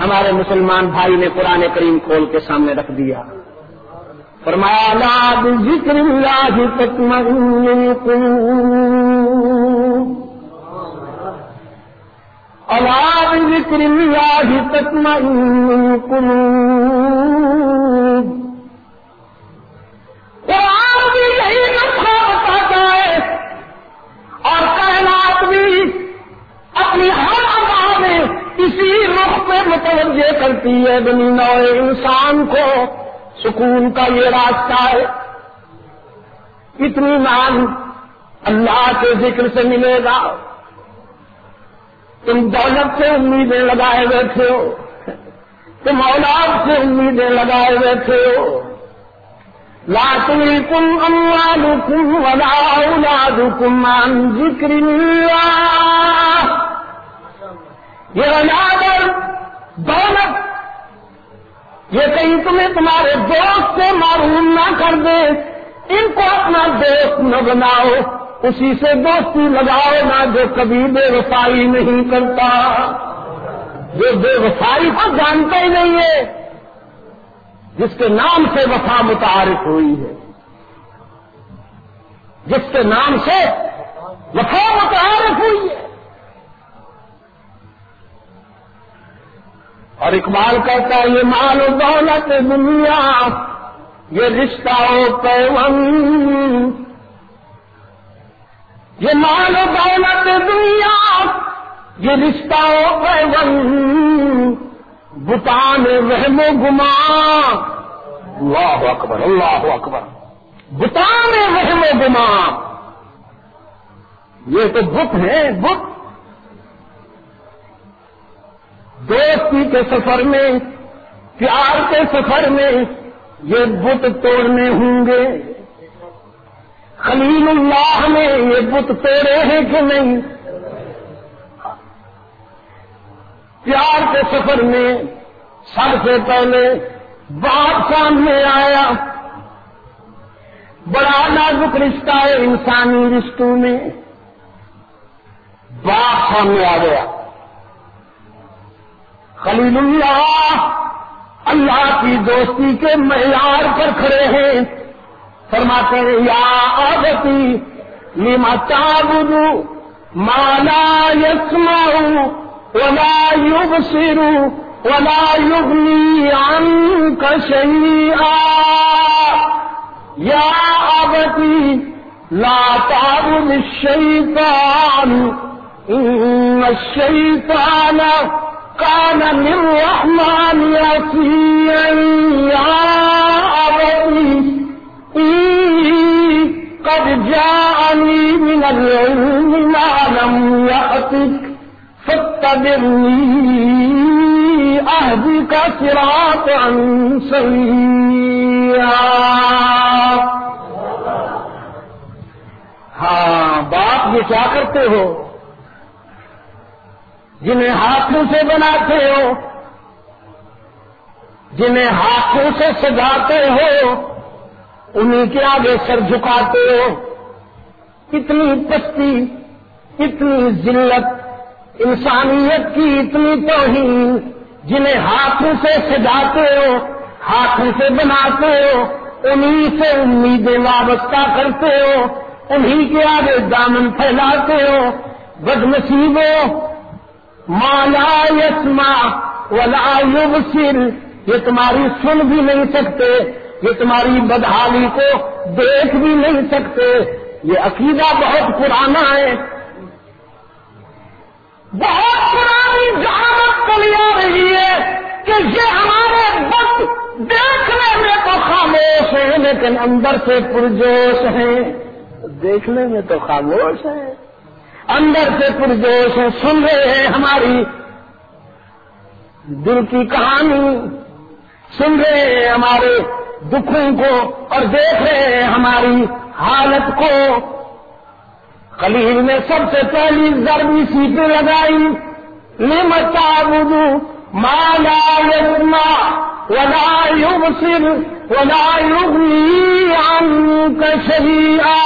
ہمارے مسلمان بھائی نے قرآن کریم کھول کے سامنے رکھ دیا۔ فرمایا، لا ذکر اللہ اللہ ذکر اللہ تطمئن قلوب۔ قرآن بھی یہی نسخہ بتاتا ہے۔ اور کائنات بھی اپنی ہر ادا میں اسی رخ پہ متوجہ کرتی ہے بنی نو انسان کو۔ سکون کا یہ راستہ ہے۔ اتنی مان اللہ کے ذکر سے ملے گا۔ تم دولت سے امیدیں لگائے بیٹھے ہو۔ تم اولاد سے امیدیں لگائے بیٹھے ہو۔ لا تلكم أموالكم ولا أولادكم عن ذكر الله یہ عنادر دولت، یہ کہیں تمہیں تمہارے دوست سے معروم نہ کر دے، ان کو اپنا دوست نہ بناؤ، اسی سے دوستی لگاؤ نہ جو کبھی بے وفائی نہیں کرتا۔ جو بے وفائی کو جانتا ہی نہیں ہے، جس کے نام سے وفا متعارف ہوئی ہے۔ جس کے نام سے وفا متعارف ہوئی ہے۔ اور اقبال کہتا ہے، یہ مال و دولت دنیا، یہ رشتہ و پیون یہ مال و دولت دنیا، یہ رشتہ و پیون بتان رحم و گما۔ اللہ اکبر اللہ اکبر۔ بتان رحم و گما۔ یہ تو بت ہے بت دوستی کے سفر میں، پیار کے سفر میں یہ بت توڑنے ہوں گے۔ خلیل اللہ نے یہ بت توڑے ہیں کہ نہیں؟ پیار کے سفر میں سب سے پہلے باپ سامنے آیا۔ بڑا نازک رشتہ ہے انسانی رشتوں میں۔ باپ سامنے آ گیا۔ خلیل اللہ اللہ کی دوستی کے معیار پر کھڑے ہیں۔ فرماتے ہیں، یا آبتی، لما تعبد مالا یسمع ولا يبصر ولا يغني عنك شيئا يا أبتي لا تعبد الشيطان إن الشيطان كان للرحمن يسيا يا أبتي. قد جاءني من العلم ما لم يأتك. کا سراط ہاں باپ یہ کیا کرتے ہو؟ جنہیں ہاتھوں سے بناتے ہو، جنہیں ہاتھوں سے سجاتے ہو انہیں کے آگے سر جھکاتے ہو۔ کتنی پستی، کتنی ذلت، انسانیت کی اتنی توہین، جنہیں ہاتھوں سے سجاتے ہو، ہاتھوں سے بناتے ہو انہیں سے امیدیں وابستہ کرتے ہو انہیں کے آگے دامن پھیلاتے ہو۔ بد نصیب مالا یسما ولا یبصر یہ تمہاری سن بھی نہیں سکتے، یہ تمہاری بدحالی کو دیکھ بھی نہیں سکتے۔ یہ عقیدہ بہت پرانا ہے۔ بہت پرانی جہانت چلی آ رہی ہے کہ یہ ہمارے وقت دیکھنے میں تو خاموش ہیں، لیکن اندر سے پرجوش ہیں۔ دیکھنے میں تو خاموش ہیں۔ اندر سے پرجوش ہیں سن رہے ہیں ہماری دل کی کہانی۔ سن رہے ہیں ہمارے دکھوں کو اور دیکھ رہے ہیں ہماری حالت کو۔ خلیل نے سب سے پہلی ضربی سیٹیں لگائی۔ نمتا بدو مالا یسما ولا یبصر ولا یغنی عنک شیئا۔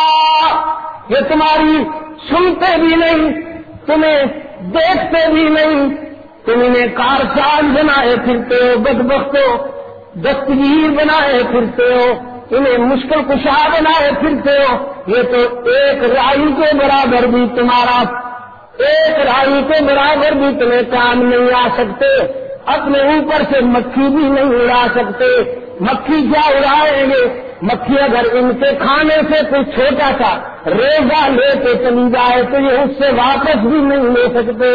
یہ تمہاری سنتے بھی نہیں، تمہیں دیکھتے بھی نہیں۔ تم انہیں کارساز بنائے پھرتے ہو، بدبختو، دستگیر بنائے پھرتے ہو۔ انہیں مشکل کشا بنائے پھرتے ہو۔ یہ تو ایک رائی کے برابر بھی تمہارا، ایک رائی کے برابر بھی تمہیں کام نہیں آ سکتے۔ اپنے اوپر سے مکھی بھی نہیں اڑا سکتے۔ مکھی کیا اڑائیں گے؟ مکھی اگر ان کے کھانے سے کوئی چھوٹا سا ریزا لے کے چلی جائے تو یہ اس سے واپس بھی نہیں لے سکتے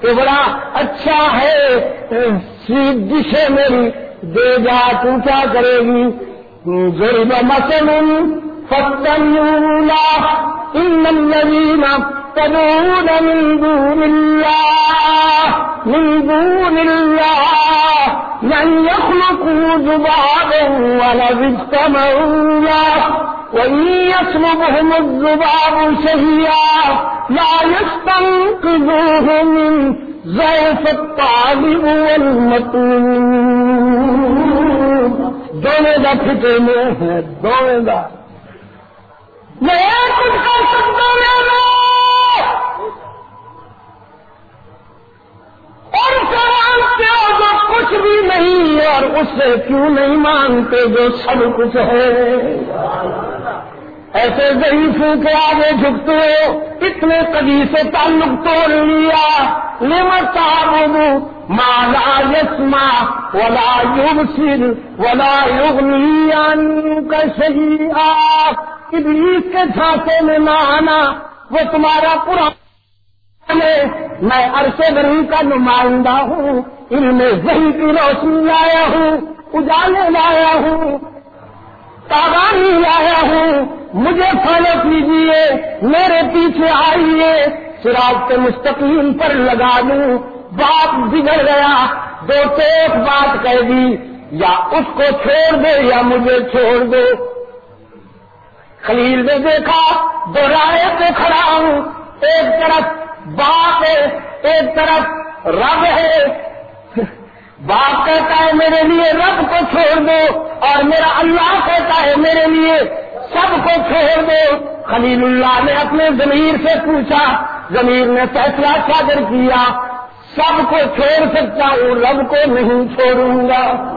کہ بڑا اچھا ہے ڈش ہے میری، دے جا تو کیا کرے گی؟ ضرب مسلم فتن ان الذين تدعون من دون الله من دون الله. لن يخلقوا ذبابا ولو اجتمعوا له وإن يسلبهم الذباب شهيا لا يستنقذوه من ضعف الطالب والمطلوب. دونوں کا میں ہے دونوں کا میں اور مانگتے ہو جو کچھ بھی نہیں اور اس سے کیوں نہیں مانگتے جو سب کچھ ہے؟ ایسے ضعیفوں کے آگے جھکتے ہو، اتنے کبھی سے تعلق توڑ لیا نمت مالا یسما ولا یوگ سر ولا یوگ کا صحیح آپ ابلیس کے چھانسے میں نہ آنا وہ تمہارا پورا میں عرصے بری کا نمائندہ ہوں ان میں وہی کی روشنی لایا ہوں، اجالے لایا ہوں تاغانی لایا ہوں، مجھے فالو کیجیے میرے پیچھے آئیے شراب کے مستقیم پر لگا دوں بات بگڑ گیا، دو ایک بات کہہ دی، یا اس کو چھوڑ دے یا مجھے چھوڑ دو خلیل نے دیکھا، دو رائے پہ کھڑا ہوں، ایک طرف باپ ہے، ایک طرف رب ہے۔ باپ کہتا ہے، میرے لیے رب کو چھوڑ دو اور میرا اللہ کہتا ہے، میرے لیے سب کو چھوڑ دو۔ خلیل اللہ نے اپنے ضمیر سے پوچھا، ضمیر نے فیصلہ صادر کیا، سب کو چھوڑ سکتا ہوں، رب کو نہیں چھوڑوں گا۔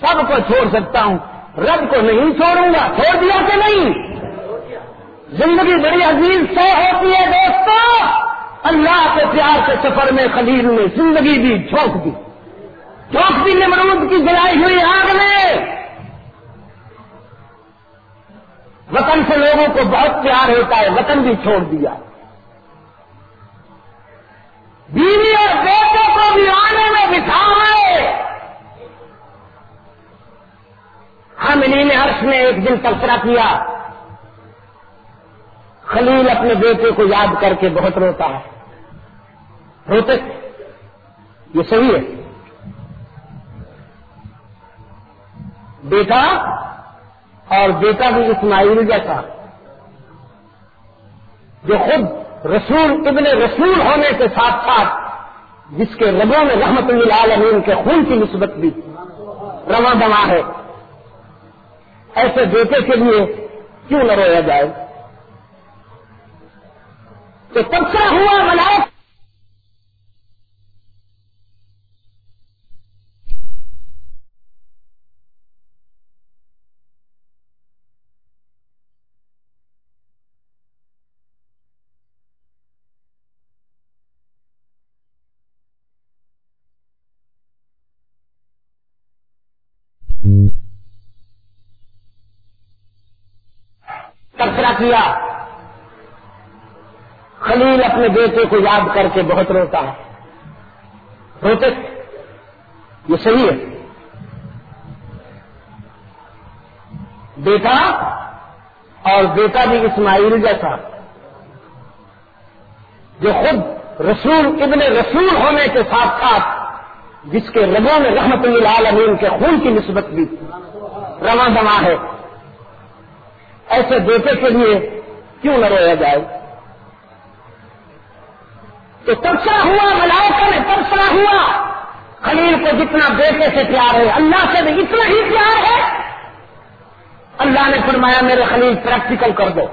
سب کو چھوڑ سکتا ہوں، رب کو نہیں چھوڑوں گا، چھوڑ دیا کہ نہیں؟ زندگی بڑی عزیز سے ہوتی ہے دوستو، اللہ کے پیار کے سفر میں خلیل نے زندگی بھی جھونک دی۔ جھونک دی نمرود کی جلائی ہوئی آگ میں وطن سے لوگوں کو بہت پیار ہوتا ہے، وطن بھی چھوڑ دیا۔ بیوی اور بیٹوں کو بھی آنے میں بٹھا ہم انہیں ہرش نے ایک دن تبصرہ کیا۔ خلیل اپنے بیٹے کو یاد کر کے بہت روتا ہے۔ روتے؟ یہ صحیح ہے۔ بیٹا اور بیٹا بھی اسماعیل جیسا۔ جو خود رسول، ابن رسول ہونے کے ساتھ ساتھ جس کے رگوں میں رحمت اللہ کے خون کی نسبت بھی رواں دواں ہے۔ ایسے بیٹے کے لیے کیوں نہ رویا جائے؟ تو تبصرہ ہوا ملائک تبصرہ کیا خلیل اپنے بیٹے کو یاد کر کے بہت روتا ہے۔ روتے؟ یہ صحیح ہے۔ بیٹا اور بیٹا بھی اسماعیل جیسا۔ جو خود رسول، ابن رسول ہونے کے ساتھ ساتھ جس کے رگوں میں رحمت اللہ کے خون کی نسبت بھی رواں دواں ہے۔ ایسے بیٹے کے لیے کیوں نہ رویا جائے؟ تو تبصرہ ہوا، ملائکہ میں تبصرہ ہوا۔ خلیل کو جتنا بیٹے سے پیار ہے، اللہ سے بھی اتنا ہی پیار ہے۔ اللہ نے فرمایا، میرے خلیل پریکٹیکل کر دو۔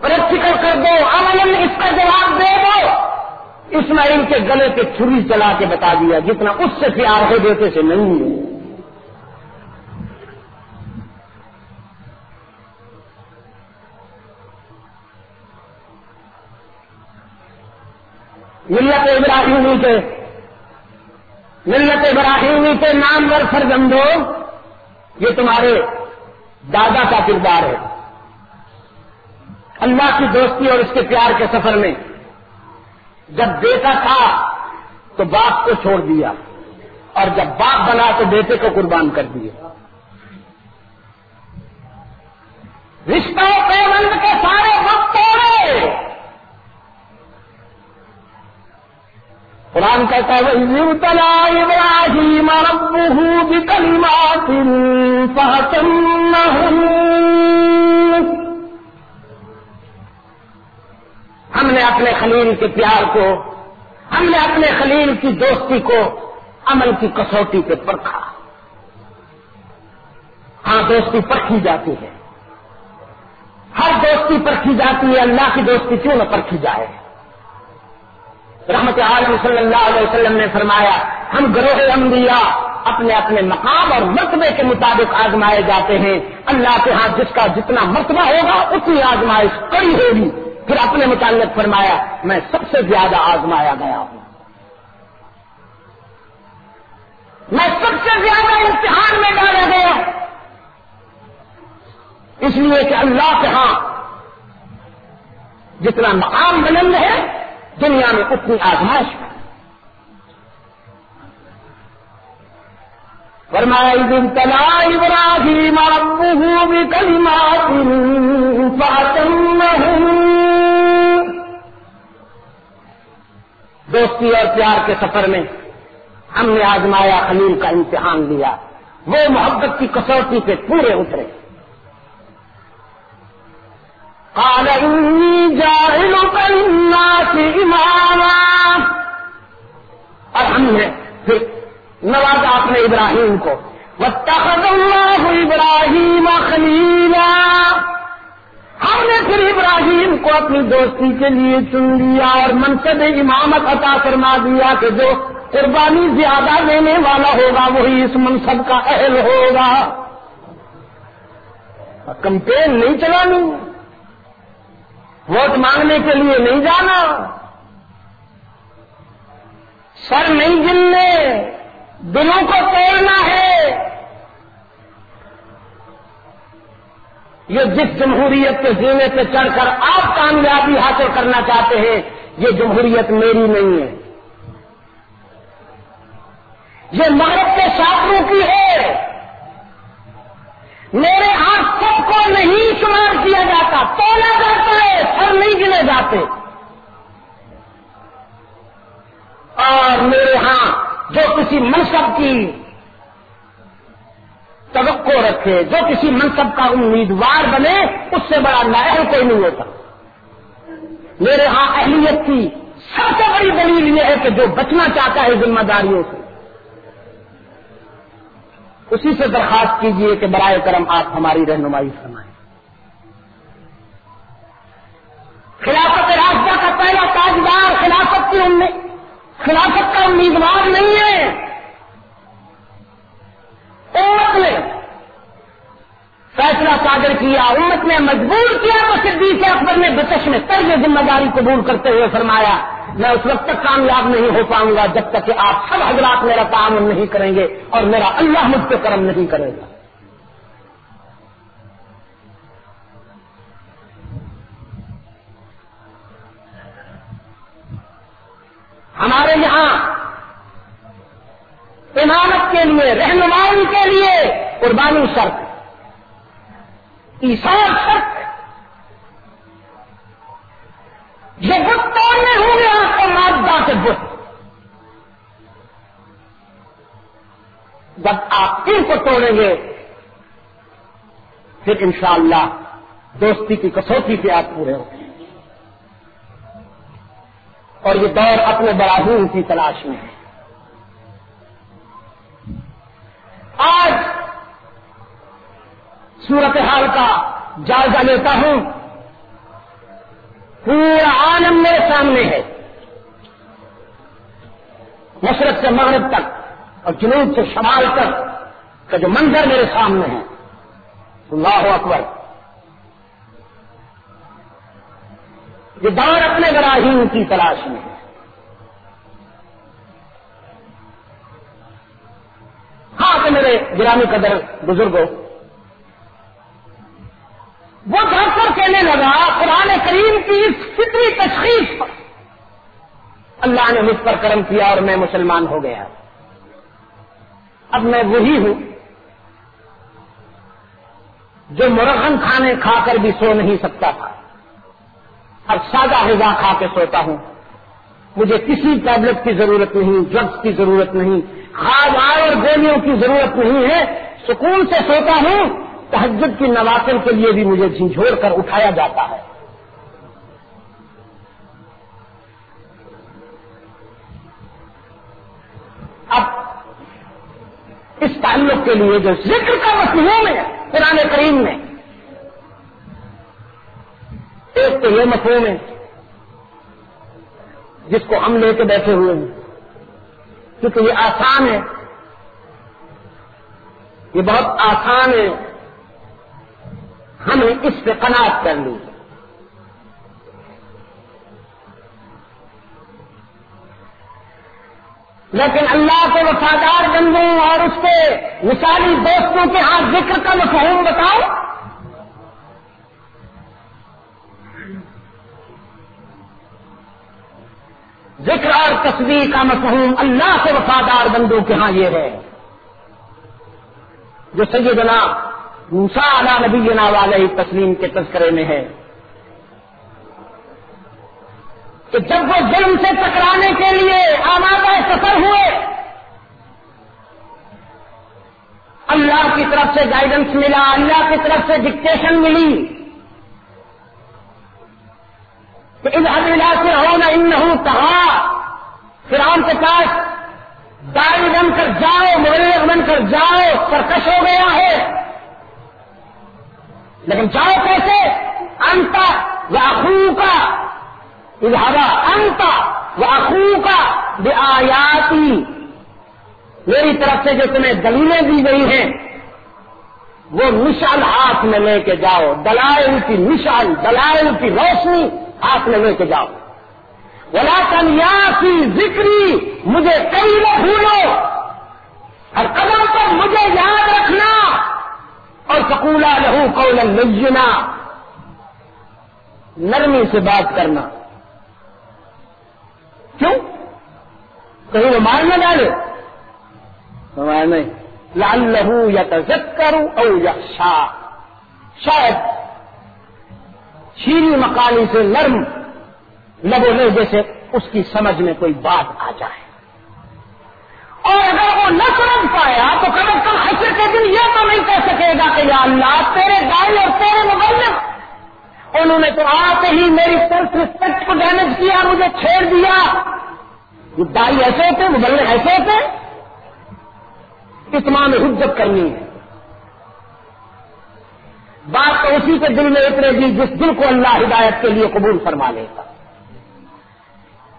پریکٹیکل کر دو۔ عمل اس کا جواب دے دو۔ اسماعیل کے گلے پہ چھری چلا کے بتا دیا، جتنا اس سے پیار ہے، بیٹے سے نہیں۔ ملت ابراہیمی کے ملت ابراہیمی کے نامور فرزندو یہ تمہارے دادا کا کردار ہے۔ اللہ کی دوستی اور اس کے پیار کے سفر میں جب بیٹا تھا تو باپ کو چھوڑ دیا اور جب باپ بنا تو بیٹے کو قربان کر دیا رشتہ پیمند کے سارے وقت توڑے قرآن کہتا ہے تلا ابراہیم ربه بکلمات فاتمہم ہم نے اپنے خلیل کے پیار کو، ہم نے اپنے خلیل کی دوستی کو عمل کی کسوٹی پہ پرکھا۔ ہاں دوستی پرکھی جاتی ہے۔ ہر دوستی پرکھی جاتی ہے، اللہ کی دوستی کیوں نہ پرکھی جائے؟ رحمت عالم صلی اللہ علیہ وسلم نے فرمایا، ہم گروہ انبیاء اپنے اپنے مقام اور مرتبے کے مطابق آزمائے جاتے ہیں۔ اللہ کے ہاں جس کا جتنا مرتبہ ہوگا، اتنی آزمائش کڑی ہوگی۔ پھر اپنے متعلق فرمایا، میں سب سے زیادہ آزمایا گیا ہوں۔ میں سب سے زیادہ امتحان میں ڈالا گیا۔ اس لیے کہ اللہ کے ہاں جتنا مقام بلند ہے دنیا میں اتنی آزمائش۔ ہے فرمایا دن تلا ابراہیم ربه بکلمات فاتمہم دوستی اور پیار کے سفر میں ہم نے آزمایا خلیل کا امتحان لیا۔ وہ محبت کی کسوٹی پہ پورے اترے۔ قال انی جاہلک الناس اماما اور ہم نے پھر نوازا اپنے ابراہیم کو واتخذ اللہ ابراہیم خلیلا ہم نے پھر ابراہیم کو اپنی دوستی کے لیے چن لیا اور منصب امامت عطا فرما دیا کہ جو قربانی زیادہ دینے والا ہوگا وہی اس منصب کا اہل ہوگا۔ کمپین نہیں چلانی ووٹ مانگنے کے لیے نہیں جانا۔ سر نہیں گننے دلوں کو توڑنا ہے۔ یہ جس جمہوریت کے زینے پہ چڑھ کر آپ کامیابی حاصل کرنا چاہتے ہیں، یہ جمہوریت میری نہیں ہے۔ یہ مغرب کے شاطروں کی ہے۔ میرے ہاتھ سب کو نہیں شمار کیا جاتا تولا جاتا ہے، سر نہیں گنے جاتے۔ اور میرے ہاں جو کسی منصب کی توقع رکھے، جو کسی منصب کا امیدوار بنے، اس سے بڑا نائر کوئی نہیں ہوتا۔ میرے ہاں اہلیت کی سب سے بڑی دلیل یہ ہے کہ جو بچنا چاہتا ہے ذمہ داریوں سے اسی سے درخواست کیجیے کہ برائے کرم آپ ہماری رہنمائی فرمائیں۔ خلافت راستہ کا پہلا تاجدار خلافت کی امید خلافت کا امیدوار نہیں ہے۔ امت نے فیصلہ صادر کیا، امت نے مجبور کیا، تو صدیق اکبر نے بتش میں طرز ذمہ داری قبول کرتے ہوئے فرمایا میں اس وقت تک کامیاب نہیں ہو پاؤں گا جب تک کہ آپ سب حضرات میرا تعامل نہیں کریں گے اور میرا اللہ مجھ پہ کرم نہیں کرے گا۔ ہمارے یہاں امامت کے لیے، رہنمائی کے لیے قربانی شرط ایسان شرط یہ بت توڑنے ہوں گے آپ کو مادہ سے بت۔ جب آپ ان کو توڑیں گے، پھر انشاءاللہ دوستی کی کسوٹی پہ آپ پورے ہوں گے۔ اور یہ دور اپنے براہین کی تلاش میں ہے۔ آج صورت حال کا جائزہ لیتا ہوں۔ پورا عالم میرے سامنے ہے۔ مشرق سے مغرب تک اور جنوب سے شمال تک کا جو منظر میرے سامنے ہے۔ اللہ اکبر۔ یہ دور اپنے براہین کی تلاش میں ہے۔ ہاں کہ میرے گرامی قدر بزرگوں گھر کر کہنے لگا، قرآن کریم کی اس فطری تشخیص پر۔ اللہ نے مجھ پر کرم کیا اور میں مسلمان ہو گیا۔ اب میں وہی ہوں جو مرغن کھانے کھا کر بھی سو نہیں سکتا تھا۔ اب سادہ غذا کھا کے سوتا ہوں۔ مجھے کسی ٹیبلٹ کی ضرورت نہیں ڈرگس کی ضرورت نہیں، خواب اور گولیوں کی ضرورت نہیں ہے۔ سکون سے سوتا ہوں۔ تحجد کی نواسل کے لیے بھی مجھے جھنجھوڑ کر اٹھایا جاتا ہے۔ اب اس تعلق کے لیے جو ذکر کا مفہوم ہے پرانے کریم میں، ایک تو یہ مفہوم ہے جس کو ہم لے کے بیٹھے ہوئے ہیں، کیونکہ یہ آسان ہے۔ یہ بہت آسان ہے۔ ہمیں اس پہ قناعت کر لی لیکن اللہ کے وفادار بندوں اور اس کے مثالی دوستوں کے ہاتھ ذکر کا مفہوم بتاؤ۔ ذکر اور تصویر کا مفہوم اللہ کے وفادار بندوں کے ہاں یہ ہے۔ جو سیدنا موسا علا نبی والے تسلیم کے تذکرے میں ہے کہ جب وہ ظلم سے ٹکرانے کے لیے آمادہ سفر ہوئے، اللہ کی طرف سے گائیڈنس ملا، اللہ کی طرف سے ڈکٹیشن ملی کہ ان حضرلا سے ہونا ان ہوں کہا فرام کے پاس دائی بن کر جاؤ، مغرب بن کر جاؤ، سرکش ہو گیا ہے۔ لیکن جاؤ کیسے انتا یا اخو کا اظہارا انتا یا اخو کا بے آیاتی میری طرف سے جو تمہیں دلیلیں دی گئی ہیں، وہ مشال ہاتھ میں لے کے جاؤ، دلائل کی مشال دلائل کی روشنی ہاتھ میں لے کے جاؤ۔ بلا کنیا کی ذکری مجھے کئی نہ بھولو۔ اور قدم پر مجھے یاد رکھنا۔ اور سکولا لہو قول لجنا نرمی سے بات کرنا۔ کیوں؟ کہیں وہ مار نہ ڈالے۔ نہیں۔ لال لہو یا کروں او یا شاید شیری مکانی سے نرم لبو لے جیسے اس کی سمجھ میں کوئی بات آ جائے۔ وہ نہ سمجھ پایا تو کم از کم ایسے کے دن یہ تو نہیں کہہ سکے گا کہ یا اللہ، تیرے گائے اور تیرے مبلغ۔ انہوں نے تو آتے ہی میری سیلف ریسپیکٹ کو ڈیمیج کیا، مجھے چھیڑ دیا۔ یہ دائی ایسے ہوتے مبلغ ایسے ہوتے اتمام حجت کرنی ہے۔ بات تو اسی کے دل میں اترے گی جس دل کو اللہ ہدایت کے لیے قبول فرما لے گا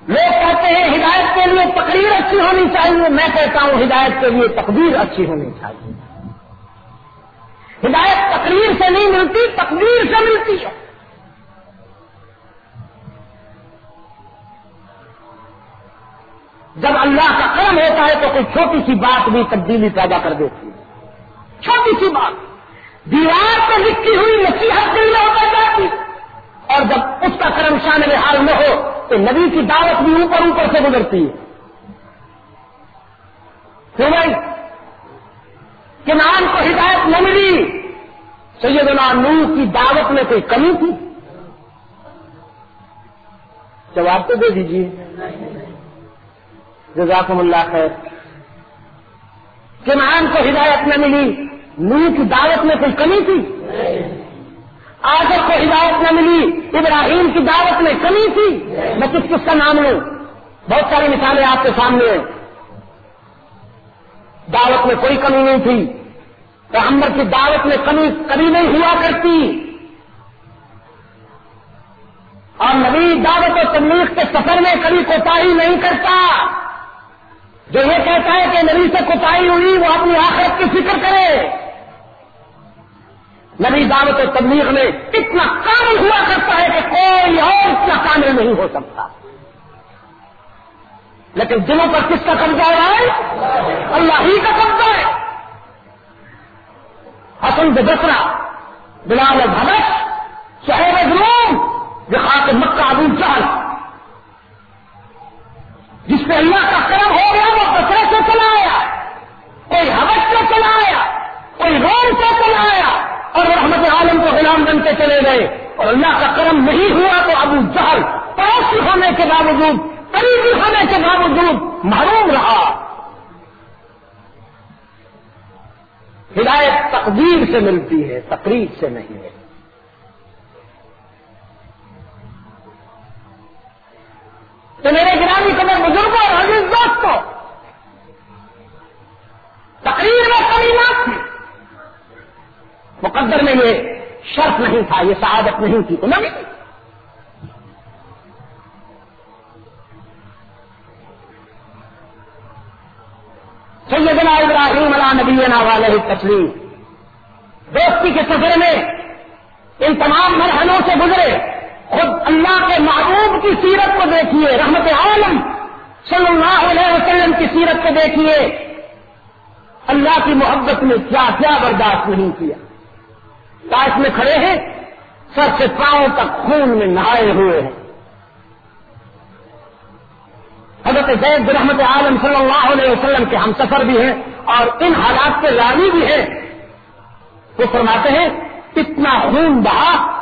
لوگ کہتے ہیں ہدایت کے لیے تقریر اچھی ہونی چاہیے، میں کہتا ہوں ہدایت کے لیے تقدیر اچھی ہونی چاہیے۔ ہدایت تقریر سے نہیں ملتی، تقدیر سے ملتی ہے۔ جب اللہ کا کرم ہوتا ہے تو کوئی چھوٹی سی بات بھی تبدیلی پیدا کر دیتی ہے۔ چھوٹی سی بات۔ دیوار پہ لکھی ہوئی نصیحت دل میں ہوتا جاتی اور جب اس کا کرم شامل حال میں ہو تو نبی کی دعوت بھی اوپر اوپر سے گزرتی ہے۔ کہ نام کو ہدایت نہ ملی، سیدنا نور کی دعوت میں کوئی کمی تھی؟ جواب تو دے دیجیے جزاکم اللہ خیر۔ کہ نام کو ہدایت نہ ملی نور کی دعوت میں کوئی کمی تھی؟ آخر کو ہدایت نہ ملی، ابراہیم کی دعوت میں کمی تھی، میں کس کس کا نام لوں۔ بہت ساری مثالیں آپ کے سامنے ہیں۔ دعوت میں کوئی کمی نہیں تھی۔ پیغمبر کی دعوت میں کمی کمی نہیں ہوا کرتی۔ اور نبی دعوت و تبلیغ کے سفر میں کبھی کوتاہی نہیں کرتا۔ جو یہ کہتا ہے کہ نبی سے کوتاہی ہوئی، وہ اپنی آخرت کی فکر کرے۔ نبی دعوت و تبلیغ میں اتنا کامل ہوا کرتا ہے کہ کوئی اور اتنا کامل نہیں ہو سکتا۔ لیکن دلوں پر کس کا قبضہ ہو رہا ہے؟ اللہ ہی کا قبضہ ہے۔ حسن بسرا بلال بھگت شہر روم جو خاص مکہ ابو چال جس پہ اللہ کا کرم ہو گیا، وہ بسرے سے چلا آیا۔ کوئی حوث سے چلا آیا، کوئی روم سے چلا آیا۔ اور رحمت عالم کو غلام بن کے چلے گئے۔ اور اللہ کا کرم نہیں ہوا تو ابو جہل پڑوسی ہونے کے باوجود قریبی ہونے کے باوجود محروم رہا۔ ہدایت تقدیر سے ملتی ہے، تقریب سے نہیں ہے۔ تو میرے گرامی قدر بزرگوں اور عزیز دوستوں تقریر میں کمی نہ تھی۔ مقدر میں یہ شرط نہیں تھا، یہ سعادت نہیں تھی، تو نبی سیدنا ابراہیم علا نبی والے تسلیم۔ دوستی کے سفر میں ان تمام مرحلوں سے گزرے، خود اللہ کے محبوب کی سیرت کو دیکھیے، رحمت عالم صلی اللہ علیہ وسلم کی سیرت کو دیکھیے۔ اللہ کی محبت میں کیا کیا برداشت نہیں کیا۔ تاش میں کھڑے ہیں، سر سے پاؤں تک خون میں نہائے ہوئے ہیں۔ حضرت زید رحمت عالم صلی اللہ علیہ وسلم کے ہم سفر بھی ہیں اور ان حالات کے رانی بھی ہیں۔ وہ فرماتے ہیں، اتنا خون بہا،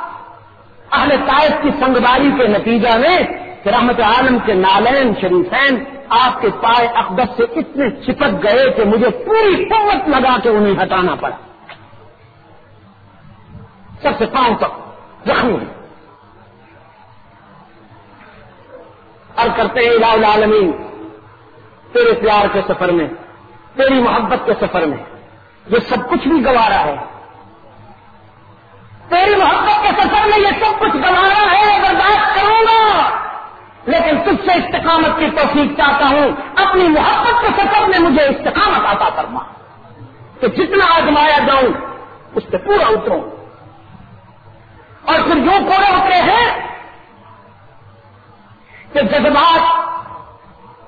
اہل طائف کی سنگباری کے نتیجہ میں رحمت عالم کے نالین شریفین آپ کے پائے اقدس سے اتنے چپک گئے کہ مجھے پوری قوت لگا کے انہیں ہٹانا پڑا۔ سب سے پاؤں تک زخمی ہے اور کرتے ہیں، الہ العالمین، تیرے پیار کے سفر میں، تیری محبت کے سفر میں، یہ سب کچھ بھی گوارا ہے۔ تیری محبت کے سفر میں یہ سب کچھ گوارا ہے برداشت کروں گا۔ لیکن تجھ سے استقامت کی توفیق چاہتا ہوں، اپنی محبت کے سفر میں مجھے استقامت آتا کرنا کہ جتنا آزمایا جاؤں، اس پہ پورا اتروں۔ اور پھر جو پورے اترے ہیں کہ جذبات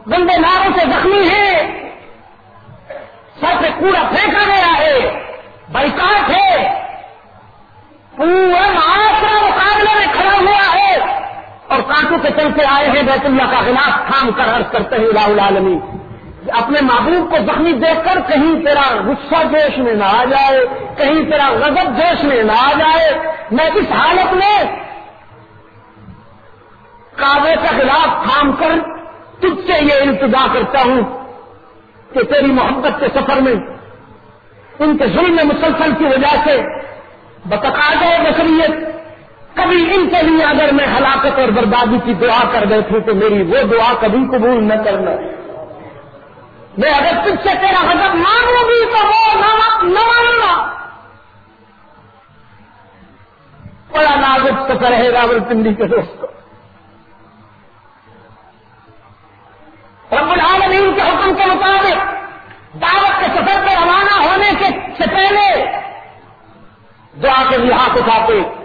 گندے ناروں سے زخمی ہیں، سر سے کوڑا پھینکا گیا ہے بائیکاٹ ہے۔ پورا معاشرہ مقابلے میں کھڑا ہوا ہے۔ اور کانٹوں کے چلتے آئے ہیں بیت اللہ کا خلاف، تھام کر عرض کرتے ہیں راہل عالمی اپنے محبوب کو زخمی دیکھ کر کہیں تیرا غصہ جوش میں نہ آ جائے، کہیں تیرا غضب جوش میں نہ آ جائے۔ میں اس حالت میں کعبے کا خلاف تھام کر تجھ سے یہ التجا کرتا ہوں کہ تیری محبت کے سفر میں ان کے ظلم مسلسل کی وجہ سے بتقاض بشریت کبھی ان کے لیے اگر میں ہلاکت اور بربادی کی دعا کر بیٹھوں تو میری وہ دعا کبھی قبول نہ کرنا۔ میں اگر تجھ سے تیرا حضرت مانوں گی تو وہ نہ ماننا بڑا نازک سفر ہے راول پنڈی کے دوستوں رب العالمین کے حکم کے مطابق دعوت کے سفر پہ روانہ ہونے سے پہلے دعا کے لیے ہاتھ اٹھاتے۔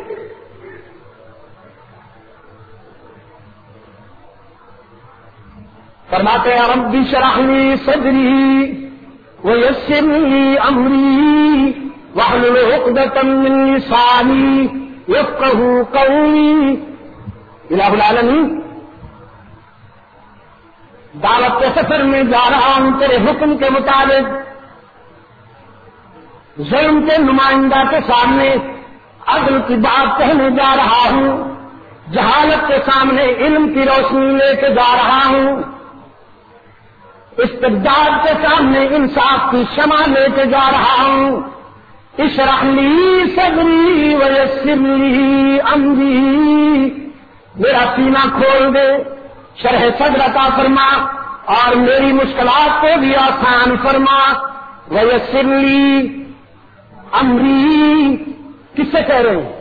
فرماتے ہیں، ربی شراہلی صدری وہ یسنی امری وحل حکمت من لسانی یفقہ قولی. الہ العالمین، دعوت کے سفر میں جا رہا ہوں تیرے حکم کے مطابق، ظلم کے نمائندہ کے سامنے عدل کی بات کہنے جا رہا ہوں، جہالت کے سامنے علم کی روشنی لے کے جا رہا ہوں استقدار کے سامنے انصاف کی شمع لے کے جا رہا ہوں۔ اشرحلی صدری ویسرلی امری۔ میرا سینہ کھول دے، شرح صدر عطا فرما اور میری مشکلات کو بھی آسان فرما۔ ویسرلی امری۔ کس سے کہہ رہے ہیں؟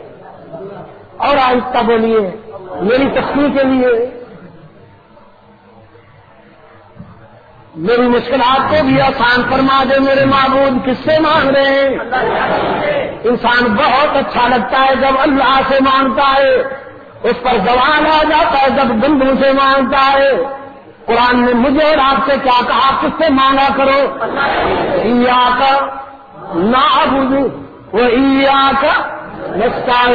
اور آہستہ بولیے یعنی میری تختی کے لیے۔ میری مشکلات کو بھی آسان فرما دے میرے معبود کس سے مانگ رہے ہیں؟ انسان بہت اچھا لگتا ہے جب اللہ سے مانگتا ہے، اس پر زوال آ جاتا ہے جب بندوں سے مانگتا ہے۔ قرآن نے مجھے اور آپ سے کیا کہا، کس سے مانگا کرو؟ کا نہ وہ کا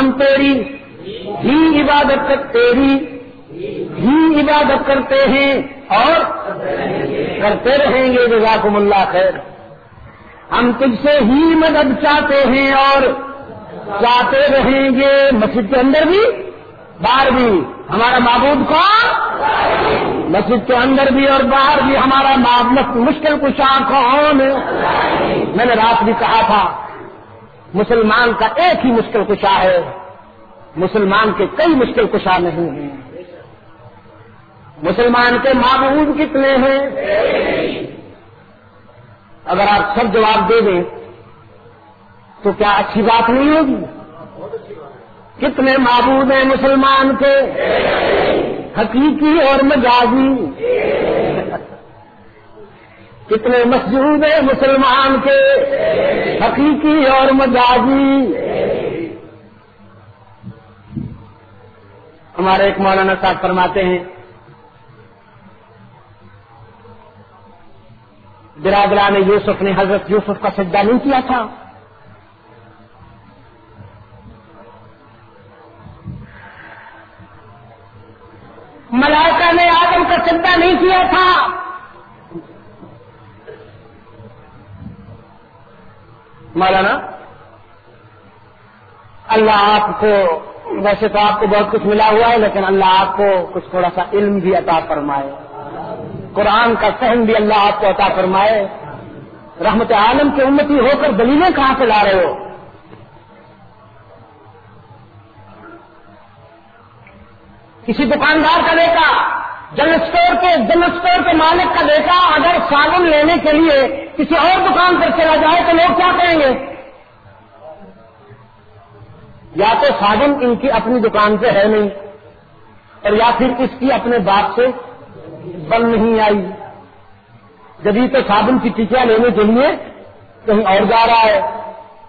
ہم تیری ہی عبادت تیری ہی عبادت کرتے ہیں اور کرتے رہیں گے، جزاکم اللہ خیر۔ ہم تجھ سے ہی مدد چاہتے ہیں اور چاہتے رہیں گے۔ مسجد کے اندر بھی، باہر بھی۔ ہمارا معبود کون؟ مسجد کے اندر بھی اور باہر بھی۔ ہمارا مشکل کچھ کون میں نے رات بھی کہا تھا، مسلمان کا ایک ہی مشکل کشا ہے۔ مسلمان کے کئی مشکل کشا نہیں ہیں۔ مسلمان کے معبود کتنے ہیں؟ اگر آپ سب جواب دے دیں تو کیا اچھی بات نہیں ہوگی؟ کتنے معبود ہیں مسلمان کے؟ حقیقی اور مجازی۔ کتنے مسجود ہیں مسلمان کے؟ حقیقی اور مجازی۔ ہمارے ایک مولانا صاحب فرماتے ہیں برادران یوسف نے حضرت یوسف کا سجدہ نہیں کیا تھا؟ ملائکہ نے آدم کا سجدہ نہیں کیا تھا؟ مولانا، اللہ آپ کو، ویسے تو آپ کو بہت کچھ ملا ہوا ہے، لیکن اللہ آپ کو کچھ تھوڑا سا علم بھی عطا فرمائے۔ قرآن کا فہم بھی اللہ آپ کو عطا فرمائے۔ رحمت عالم کی امتی ہو کر دلیلیں کہاں سے لا رہے ہو؟ کسی دکاندار کا بیٹا جنرل اسٹور کے، جنرل اسٹور کے مالک کا بیٹا اگر صابن لینے کے لیے کسی اور دکان پر چلا جائے تو لوگ کیا کہیں گے؟ یا تو صابن ان کی اپنی دکان پہ ہے نہیں، اور یا پھر اس کی اپنے باپ سے بن نہیں آئی۔ جبھی تو صابن کی ٹکیا لینے کے لیے کہیں اور جا رہا ہے۔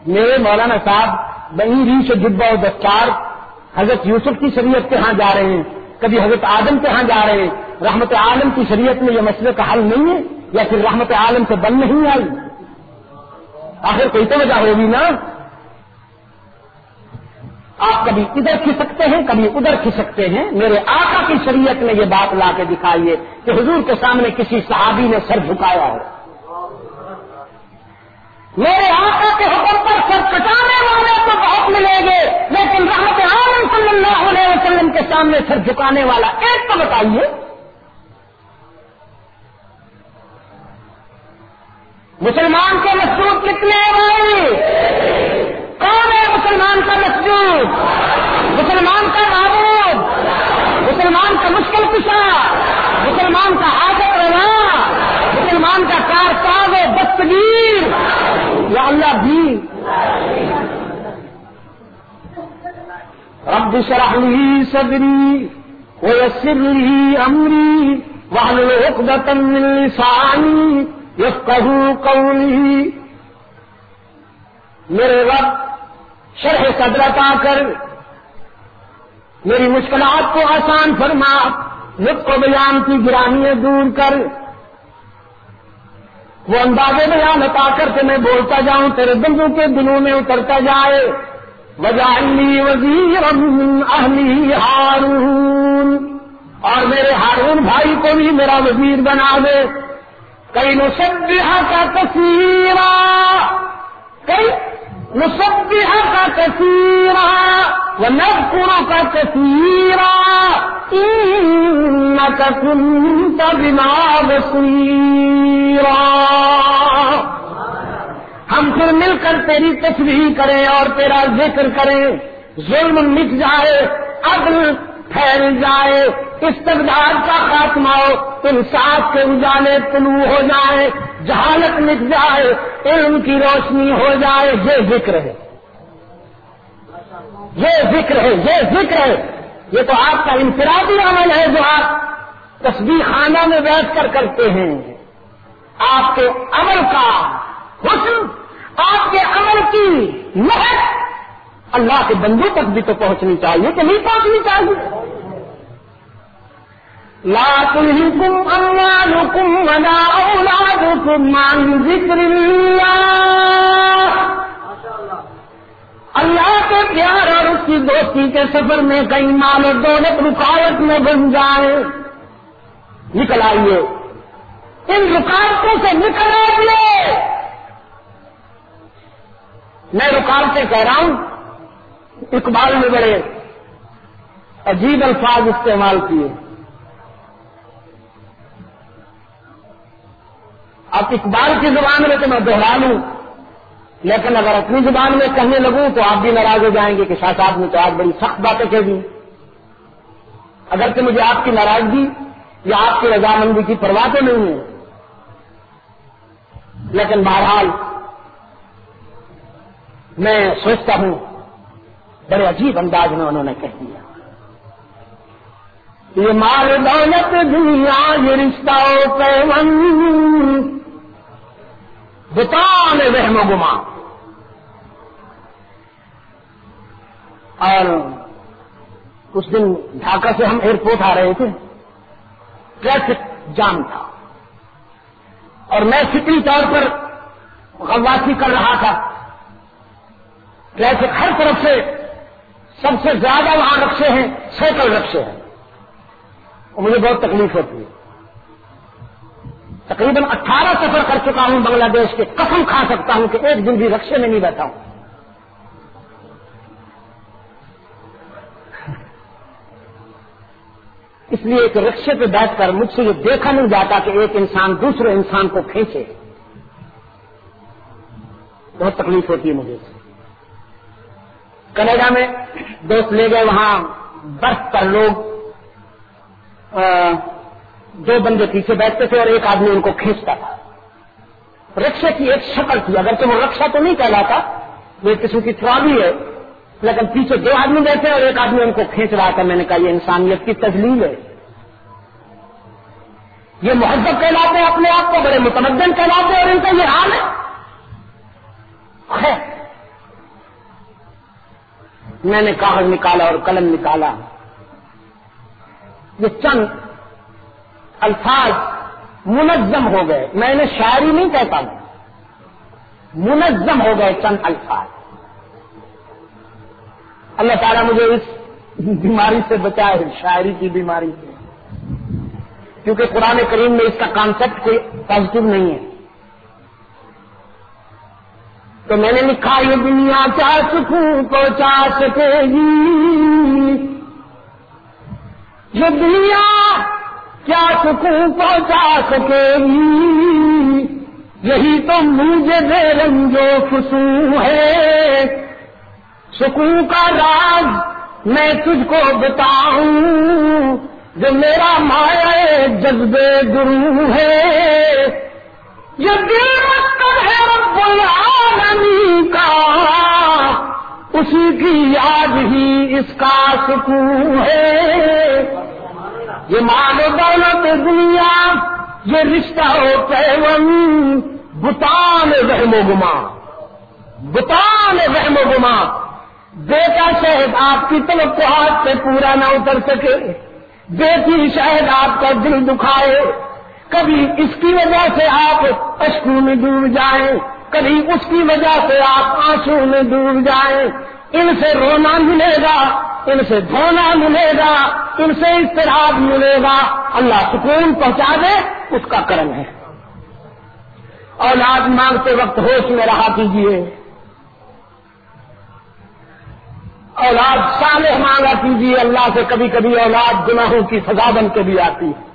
میرے مولانا صاحب، بنی ری سے ڈبا و دستار حضرت یوسف کی شریعت کے ہاں جا رہے ہیں۔ کبھی حضرت آدم کے ہاں جا رہے ہیں۔ رحمت عالم کی شریعت میں یہ مسئلے کا حل نہیں ہے یا پھر رحمت عالم سے بن نہیں آئی۔ آخر کوئی تو وجہ ہوگی نا؟ آپ کبھی ادھر کھسکتے ہیں، کبھی ادھر کھسکتے ہیں۔ میرے آقا کی شریعت میں یہ بات لا کے دکھائیے کہ حضور کے سامنے کسی صحابی نے سر جھکایا ہے میرے آقا کے حکم پر سر کٹانے والے تو بہت ملیں گے، لیکن رحمت عالم صلی اللہ علیہ وسلم کے سامنے سر جھکانے والا ایک تو بتائیے۔ مسلمان کے مسجود کتنے ہیں بھائی؟ کون ہے مسلمان کا مسجود مسلمان کا معبود؟ مسلمان کا مشکل کشا؟ مسلمان کا حاضر رہنا مسلمان کا کار کاغ دستگیر؟ یا اللہ بھی؟ رب شرح لی صدری ویسر لی امری وحلل عقدة من لسانی یفقہو قولی۔ میرے رب شرح صدر عطا کر میری مشکلات کو آسان فرما لطف و بیان کی گرانیاں دور کر۔ وہ انداز بیان عطا کر کے میں بولتا جاؤں، تیرے بندوں کے دلوں میں اترتا جائے۔ وجالی وزیر اہلی ہارون۔ اور میرے ہارون بھائی کو بھی میرا وزیر بنا دے۔ کئی نصبہ کا تصویر کئی نصبہ کا تصویر و نبکروں کا تصویر انکا کنت بنا بصیرا ہم پھر مل کر تیری تصویر کریں اور تیرا ذکر کریں، ظلم مٹ جائے، عدل پھیل جائے استقدار کا خاتمہ ہو، انصاف کے اجالے طلوع ہو جائے، جہالت مٹ جائے، علم کی روشنی ہو جائے، یہ ذکر ہے۔ یہ ذکر ہے، یہ ذکر ہے۔ یہ تو آپ کا انفرادی عمل ہے جو آپ تصویر خانہ میں بیٹھ کر کرتے ہیں۔ آپ کے عمل کا حسن، آپ کے عمل کی محک اللہ کے بندوں تک بھی تو پہنچنی چاہیے کہ نہیں پہنچنی چاہیے۔ لا تلهكم أموالكم ولا أولادكم عن ذكر الله. اللہ کے پیار اور اس کی دوستی کے سفر میں کئی مال و دولت رکاوٹ میں بن جائے. نکل آئیے. ان رکاوٹوں سے نکل آئیے. میں رکاوٹیں کہہ رہا ہوں. اقبال میں بڑے عجیب الفاظ استعمال کیے. اب اقبال کی زبان میں تو میں دوہرا لوں، لیکن اگر اپنی زبان میں کہنے لگوں تو آپ بھی ناراض ہو جائیں گے کہ شاہ صاحب نے تو آج بڑی سخت باتیں کہہ دی اگر کہ مجھے آپ کی ناراضگی یا آپ کی رضامندی کی پرواہ تو نہیں ہے، لیکن بہرحال میں سوچتا ہوں، بڑے عجیب انداز میں انہوں نے کہہ دیا۔ یہ مال دولت دنیا، یہ رشتہ پیون بتان وہم و گما اور اس دن ڈھاکہ سے ہم ایئرپورٹ آ رہے تھے۔ ٹریفک جام تھا۔ اور میں فکری طور پر غواسی کر رہا تھا۔ ٹریفک ہر طرف سے سب سے زیادہ وہاں رقصے ہیں سائیکل رقصے ہیں۔ اور مجھے بہت تکلیف ہوتی ہے۔ تقریباً اٹھارہ سفر کر چکا ہوں بنگلہ دیش کے، قسم کھا سکتا ہوں کہ ایک دن بھی رقصے میں نہیں بیٹھا ہوں۔ اس لیے ایک رکشے پہ بیٹھ کر مجھ سے یہ دیکھا نہیں جاتا کہ ایک انسان دوسرے انسان کو کھینچے۔ بہت تکلیف ہوتی ہے مجھے۔ کینیڈا میں دوست لے گئے، وہاں برف پر لوگ دو بندے پیچھے بیٹھتے تھے اور ایک آدمی ان کو کھینچتا تھا۔ رکشے کی ایک شکل تھی اگر تو وہ رکشا تو نہیں کہلاتا وہ قسم کی تھرالی ہے۔ لیکن پیچھے دو آدمی بیٹھے اور ایک آدمی ان کو کھینچ رہا تھا۔ میں نے کہا، یہ انسانیت کی تجلیل ہے۔ یہ محبت کہلاتے ہیں، اپنے آپ کو بڑے متمدن کہلاتے ہیں اور ان کا یہ حال ہے۔ میں نے کاغذ نکالا اور قلم نکالا۔ یہ چند الفاظ منظم ہو گئے۔ میں نے شاعری نہیں کہتا ہوں۔ منظم ہو گئے چند الفاظ۔ اللہ تعالیٰ مجھے اس بیماری سے بچائے، شاعری کی بیماری سے۔ کیونکہ قرآن کریم میں اس کا کانسیپٹ کوئی پازیٹو نہیں ہے۔ تو میں نے لکھا، یہ دنیا کیا سکوں کو چاہ سکے گی۔ یہ دنیا کیا سکون پہنچا سکے گی؟ یہی تو مجھے بے رنجو خسو ہے۔ سکون کا راز میں تجھ کو بتاؤں جو میرا مایا جذبے گرو ہے۔ یہ دل ہے رب العالمین کا۔ اسی کی یاد ہی اس کا سکون ہے۔ یہ مال و دولت دنیا، یہ رشتہ ہو پیون بتان رحم و گما۔ بتان رحم و گما۔ بیٹا شاید آپ کی طرف کو ہاتھ سے پورا نہ اتر سکے، بیٹی شاید آپ کا دل دکھائے۔ کبھی اس کی وجہ سے آپ اشکو میں ڈوب جائیں، کبھی اس کی وجہ سے آپ آنسو میں ڈوب جائیں۔ ان سے رونا ملے گا۔ ان سے دھونا ملے گا، ان سے استراب ملے گا۔ اللہ سکون پہنچا دے، اس کا کرم ہے۔ اولاد مانگتے وقت ہوش میں رہا کیجیے اولاد صالح مانگا کیجیے اللہ سے کبھی کبھی اولاد گناہوں کی سزا بن کے بھی آتی ہے۔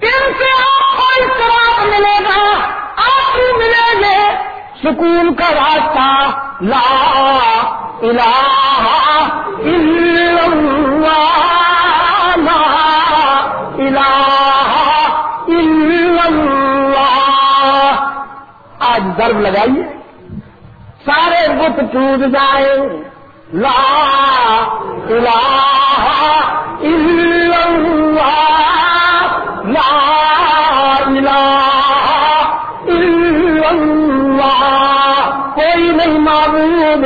ان سے آپ کو استراب ملے گا آپ ملے گے سکون کا راستہ، لا الہ الا اللہ، لا الہ الا اللہ۔ آج ضرب لگائیے۔ سارے بت ٹوٹ جائے لا الہ الا اللہ۔ معبود،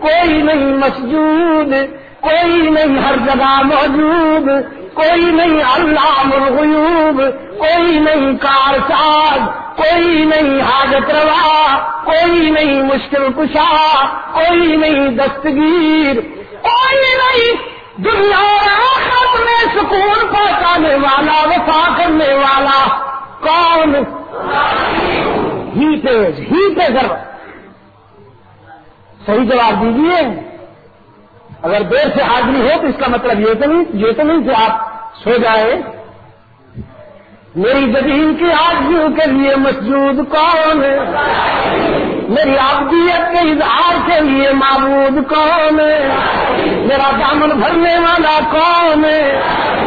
کوئی نہیں مسجود، کوئی نہیں ہر جگہ موجود، کوئی نہیں اللہ الغیوب، کوئی نہیں کار ساز، کوئی نہیں حاجت روا، کوئی نہیں مشکل کشا، کوئی نہیں دستگیر، کوئی نہیں دنیا آخرت میں سکون پہنچانے والا، وفا کرنے والا، کون؟ ہی پیج ہی پہ ضرورت صحیح جواب دیجیے اگر دیر سے حاضری ہو تو اس کا مطلب یہ تو نہیں، یہ تو نہیں کہ آپ سو جائیں میری زمین کی حاضریوں کے لیے مسجود کون ہے؟ میری آبدیت کے اظہار کے لیے معبود کون ہے۔ میرا دامن بھرنے والا کون ہے۔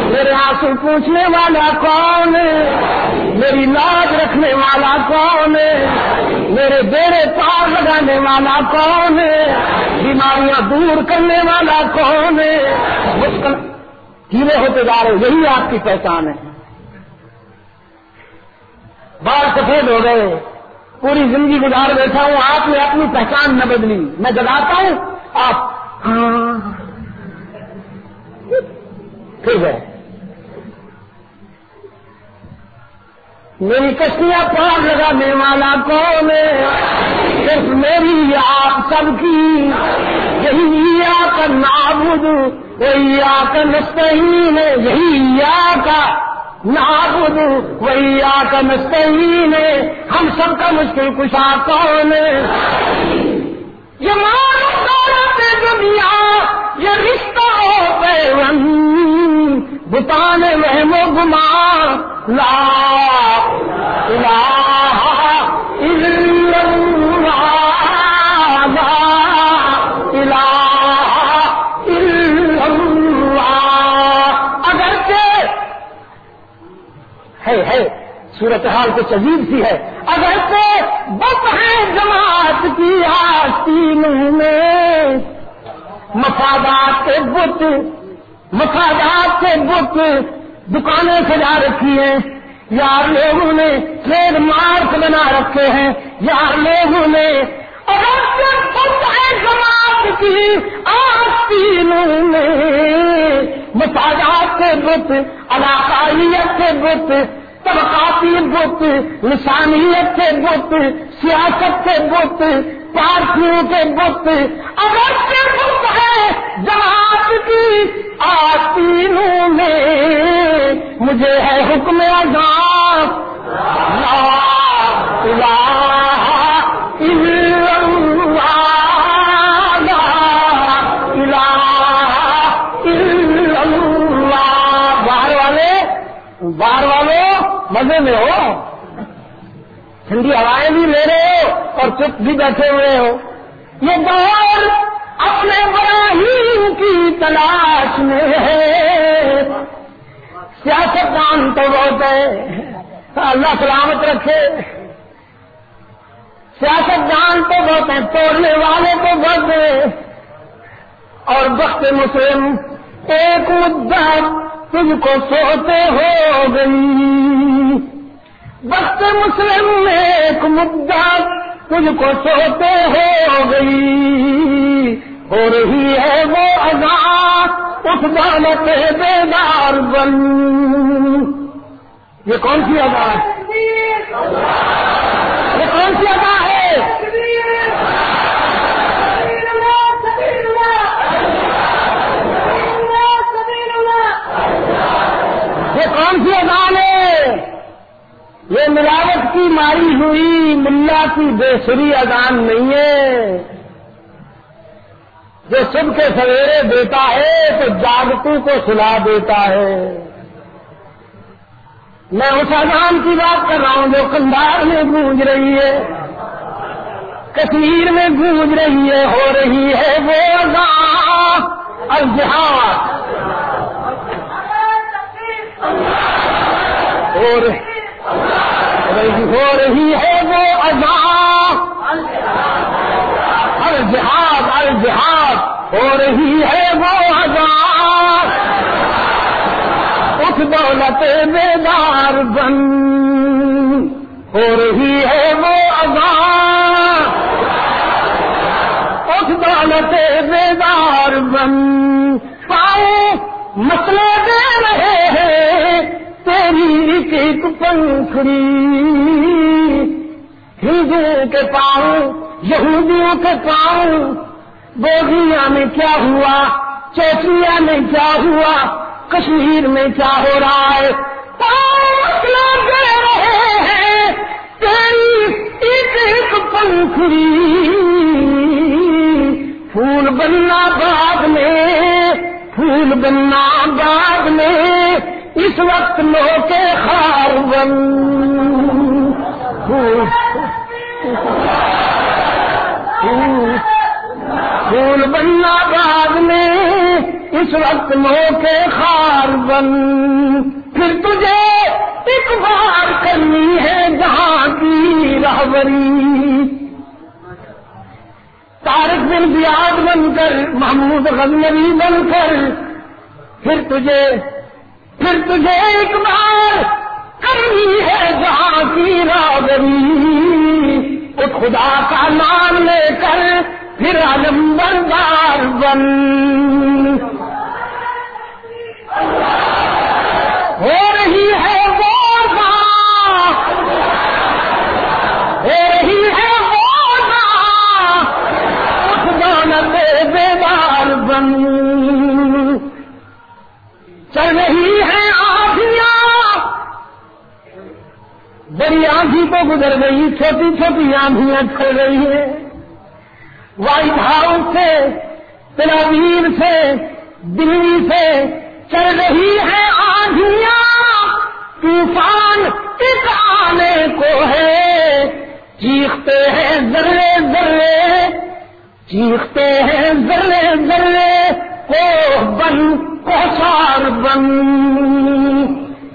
میرے آنسو پوچھنے والا کون ہے۔ میری لاج رکھنے والا کون ہے۔ میرے بیڑے پار لگانے والا کون ہے۔ بیماریاں دور کرنے والا کون ہے۔ مشکل کیڑے ہوتے جا رہے یہی آپ کی پہچان ہے۔ بال سفید ہو گئے۔ پوری زندگی گزار بیٹھا ہوں، آپ نے اپنی پہچان نہ بدلی۔ میں جگاتا ہوں، آپ پھر گئے۔ میری کشتیاں پار لگانے والا کون صرف میری آپ سب کی۔ یہی آ کر نابود وہی آ کر نستعین یہی آ کا نعبد ویا کا مستعین ہم سب کا مشکل کشا کون؟ یہ مانو دنیا، یہ رشتہ ہو پیون بتانے میں وہ گما لا الہ صورتحال کچھ عجیب سی ہے۔ اگرچہ بت ہے جماعت کی آستینوں میں، مفادات کے بت، مفادات کے بت دکانیں سجا رکھی ہیں۔ یار لوگوں نے ٹریڈ مارک بنا رکھے ہیں۔ یار لوگوں نے اگرچہ بت ہے جماعت کی آستینوں میں، مفادات کے بت، علاقائیت کے بت طبقاتی بت لسانیت کے بت سیاست کے بت پارٹیوں کے بت اگر سے بت ہے جماعت کی آتینوں میں مجھے ہے حکم اذان لا الہ مزے میں ہو۔ ٹھنڈی ہوائیں بھی لے رہے ہو اور چپ بھی بیٹھے ہوئے ہو۔ یہ دور اپنے براہیم کی تلاش میں ہے۔ سیاست دان تو بہت ہے۔ اللہ سلامت رکھے۔ سیاست دان تو بہت ہے، توڑنے والے تو بہت ہیں۔ اور وقت مسلم، ایک مدت تجھ کو سوتے ہو گئی۔ وقت مسلم میں ایک مدت تجھ کو سوتے ہو گئی۔ ہو رہی ہے وہ آزاد، اس دولت بیدار بن۔ یہ کون سی ادا ہے یہ کون سی ادا ہے یہ کون سی اذان ہے یہ ملاوٹ کی ماری ہوئی، ملا کی بےسری اذان نہیں ہے۔ جو صبح کے سویرے دیتا ہے، تو جاگتو کو سلا دیتا ہے۔ میں اس اذان کی بات کر رہا ہوں جو کندھار میں گونج رہی ہے۔ کشمیر میں گونج رہی ہے، ہو رہی ہے وہ اذان الجہاد۔ اور ہو رہی ہے وہ اذان الجہاد الجہاد ہو رہی ہے وہ اذان اس دولت بیدار بن۔ ہو رہی ہے وہ اذان اس دولت بیدار بن۔ پاؤں مسئلے دے رہے ہیں۔ تیری ایک پنکھڑی۔ ہندو کے پاؤں، یہودیوں کے پاؤں۔ بوگیا میں کیا ہوا؟ چوٹیا میں کیا ہوا؟ کشمیر میں کیا ہو رہا ہے؟ رہے ہیں تیری ایک ایک پنکھڑی۔ پھول بننا بعد میں، پھول بننا بعد میں۔ اس وقت لو کے خار بن۔ پھول بننا بعد میں اس وقت لو کے خار بن۔ پھر تجھے ایک بار کرنی ہے جہاں کی رہبری۔ تارک بن بیاد بن کر، محمود غزنوی بن کر، پھر تجھے پھر تجھے ایک بار کرنی ہے جہاں کی رابری تو خدا کا نام لے کر پھر عالم بردار بن۔ ہو رہی ہے وہ ہو رہی ہے وہ بیدار بن۔ چل رہی بڑی آندھی تو گزر گئی، چھوٹی چھوٹی آندیاں چل رہی ہیں۔ وائٹ ہاؤس سے تلاویر سے، دلی سے چل رہی ہے آندیاں طوفان ایک آنے کو ہے۔ چیختے ہیں ذرے ذرے، چیختے ہیں ذرے ذرے کو بن کوسار بن۔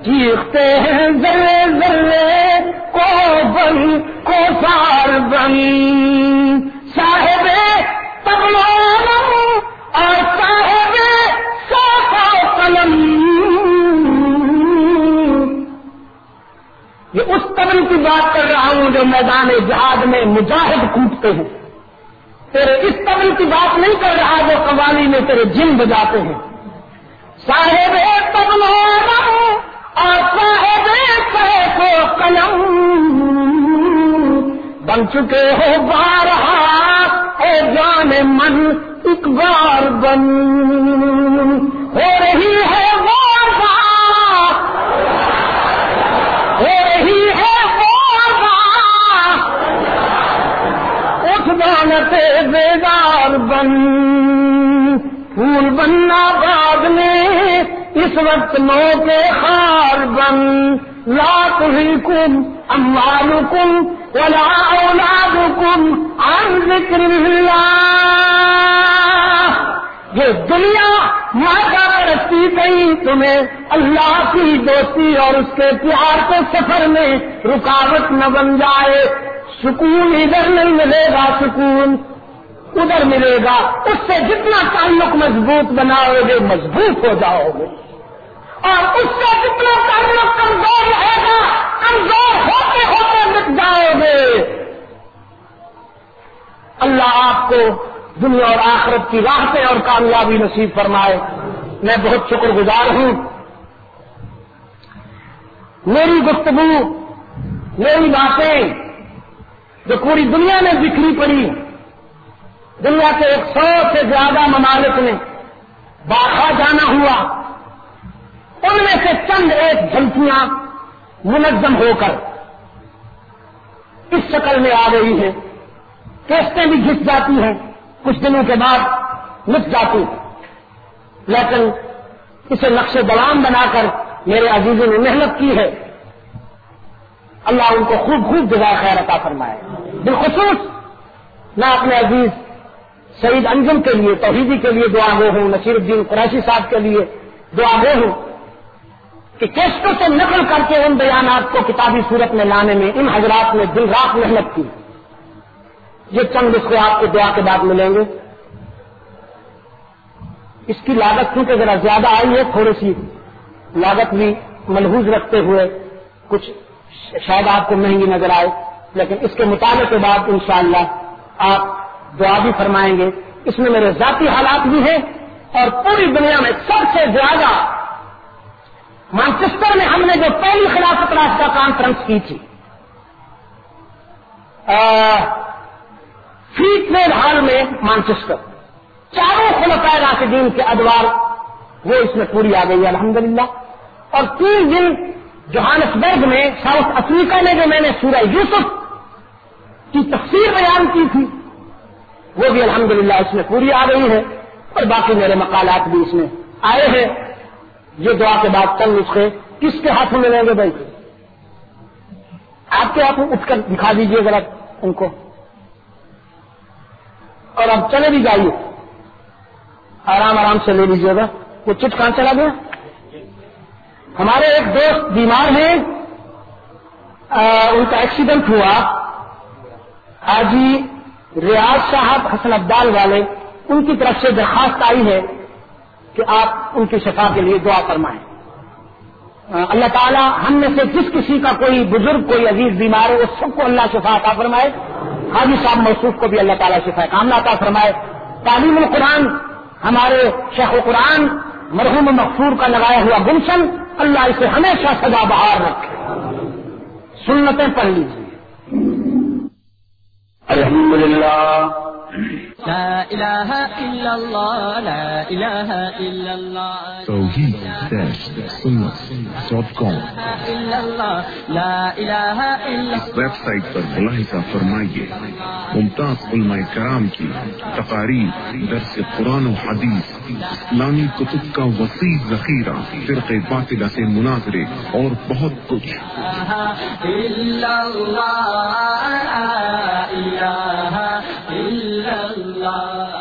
چیختے ہیں ذرے ذرے۔ کو بن، کو سار بن۔ صاحب تبلو اور صاحب صافا قلم یہ اس قبل کی بات کر رہا ہوں جو میدان جہاد میں مجاہد کوٹتے ہیں۔ تیرے اس قبل کی بات نہیں کر رہا جو قوالی میں تیرے جن بجاتے ہیں۔ صاحب تبل اور صاحب قلم۔ بن چکے ہو بارہا، اے جان من، ایک بار بن۔ ہو رہی ہے ہو رہی ہے اٹھ بیدار بن۔ پھول بننا بعد میں اس وقت مو کے خار بن لا تلکم اموالکم ولا اولادکم عن ذکر اللہ۔ یہ دنیا ماتا رستی گئی تمہیں، اللہ کی دوستی اور اس کے پیار کے سفر میں رکاوٹ نہ بن جائے۔ سکون ادھر نہیں ملے گا، سکون ادھر ملے گا، اس سے جتنا تعلق مضبوط بناؤ گے، مضبوط ہو جاؤ گے۔ اور اس سے جتنا تعلق کمزور رہے گا، کمزور ہوتے ہوتے مٹ جاؤ گے۔ اللہ آپ کو دنیا اور آخرت کی راہ پہ اور کامیابی نصیب فرمائے۔ میں بہت شکر گزار ہوں۔ میری گفتگو، میری باتیں جو پوری دنیا میں بکھری پڑی دنیا کے ایک سو سے زیادہ ممالک میں باقا جانا ہوا۔ ان میں سے چند ایک جھلکیاں منظم ہو کر اس شکل میں آ گئی ہیں۔ کیسٹیں بھی گھس جاتی ہیں۔ کچھ دنوں کے بعد مٹ جاتی لیکن اسے نقش دلام بنا کر میرے عزیزوں نے محنت کی ہے۔ اللہ ان کو خوب خوب جزا خیر عطا فرمائے۔ بالخصوص میں اپنے عزیز سعید انجم کے لیے، توحیدی کے لیے دعا گو ہوں، نصیر الدین قریشی صاحب کے لیے دعا گو ہوں کہ کیسٹوں سے نقل کر کے ان بیانات کو کتابی صورت میں لانے میں، ان حضرات نے دن رات محنت کی۔ یہ چند نسخے آپ کو دعا کے بعد ملیں گے۔ اس کی لاگت کیونکہ ذرا زیادہ آئی ہے، تھوڑی سی لاگت بھی ملحوظ رکھتے ہوئے کچھ شاید آپ کو مہنگی نظر آئے، لیکن اس کے مطالعے کے بعد انشاءاللہ آپ دعا بھی فرمائیں گے۔ اس میں میرے ذاتی حالات بھی ہیں اور پوری دنیا میں سب سے زیادہ مانچسٹر میں ہم نے جو پہلی خلافت راستہ کانفرنس کی تھی۔ فری ٹریڈ ہال میں مانچسٹر۔ چاروں خلفۂ راشدین کے ادوار، وہ اس میں پوری آ گئی الحمدللہ۔ اور تین دن جوہانسبرگ میں، ساؤتھ افریقہ میں جو میں نے سورہ یوسف کی تفسیر بیان کی تھی وہ بھی الحمدللہ اس میں پوری آ گئی ہے اور باقی میرے مقالات بھی اس میں آئے ہیں۔ یہ دعا کے بعد چند نسخے کس کے ہاتھوں میں لیں گے بھائی؟ آپ کے ہاتھوں اٹھ کر دکھا دیجیے ذرا ان کو۔ اور اب چلے بھی جائیے۔ آرام آرام سے لے لیجیے گا۔ وہ چٹ کہاں چلا گیا؟ ہمارے ایک دوست بیمار ہیں۔ ان کا ایکسیڈنٹ ہوا۔ حاجی ریاض صاحب حسن عبدال والے ان کی طرف سے درخواست آئی ہے کہ آپ ان کی شفا کے لیے دعا فرمائیں۔ اللہ تعالیٰ ہم میں سے جس کسی کا کوئی بزرگ، کوئی عزیز، بیمار ہے وہ سب کو اللہ شفا عطا فرمائے۔ حاجی صاحب موصوف کو بھی اللہ تعالیٰ شفا کام عطا فرمائے۔ تعلیم القرآن، ہمارے شیخ القرآن مرحوم مقصور کا لگایا ہوا گلشن اللہ اسے ہمیشہ سزا بہار رکھے۔ سنتیں پڑھ لیجیے الحمد للہ لا اس ویب سائٹ پر ملاحظہ فرمائیے۔ ممتاز علماء کرام کی تقاریر درس قرآن و حدیث اسلامی کتب کا وسیع ذخیرہ فرق باطلہ سے مناظرے اور بہت کچھ۔ إله الله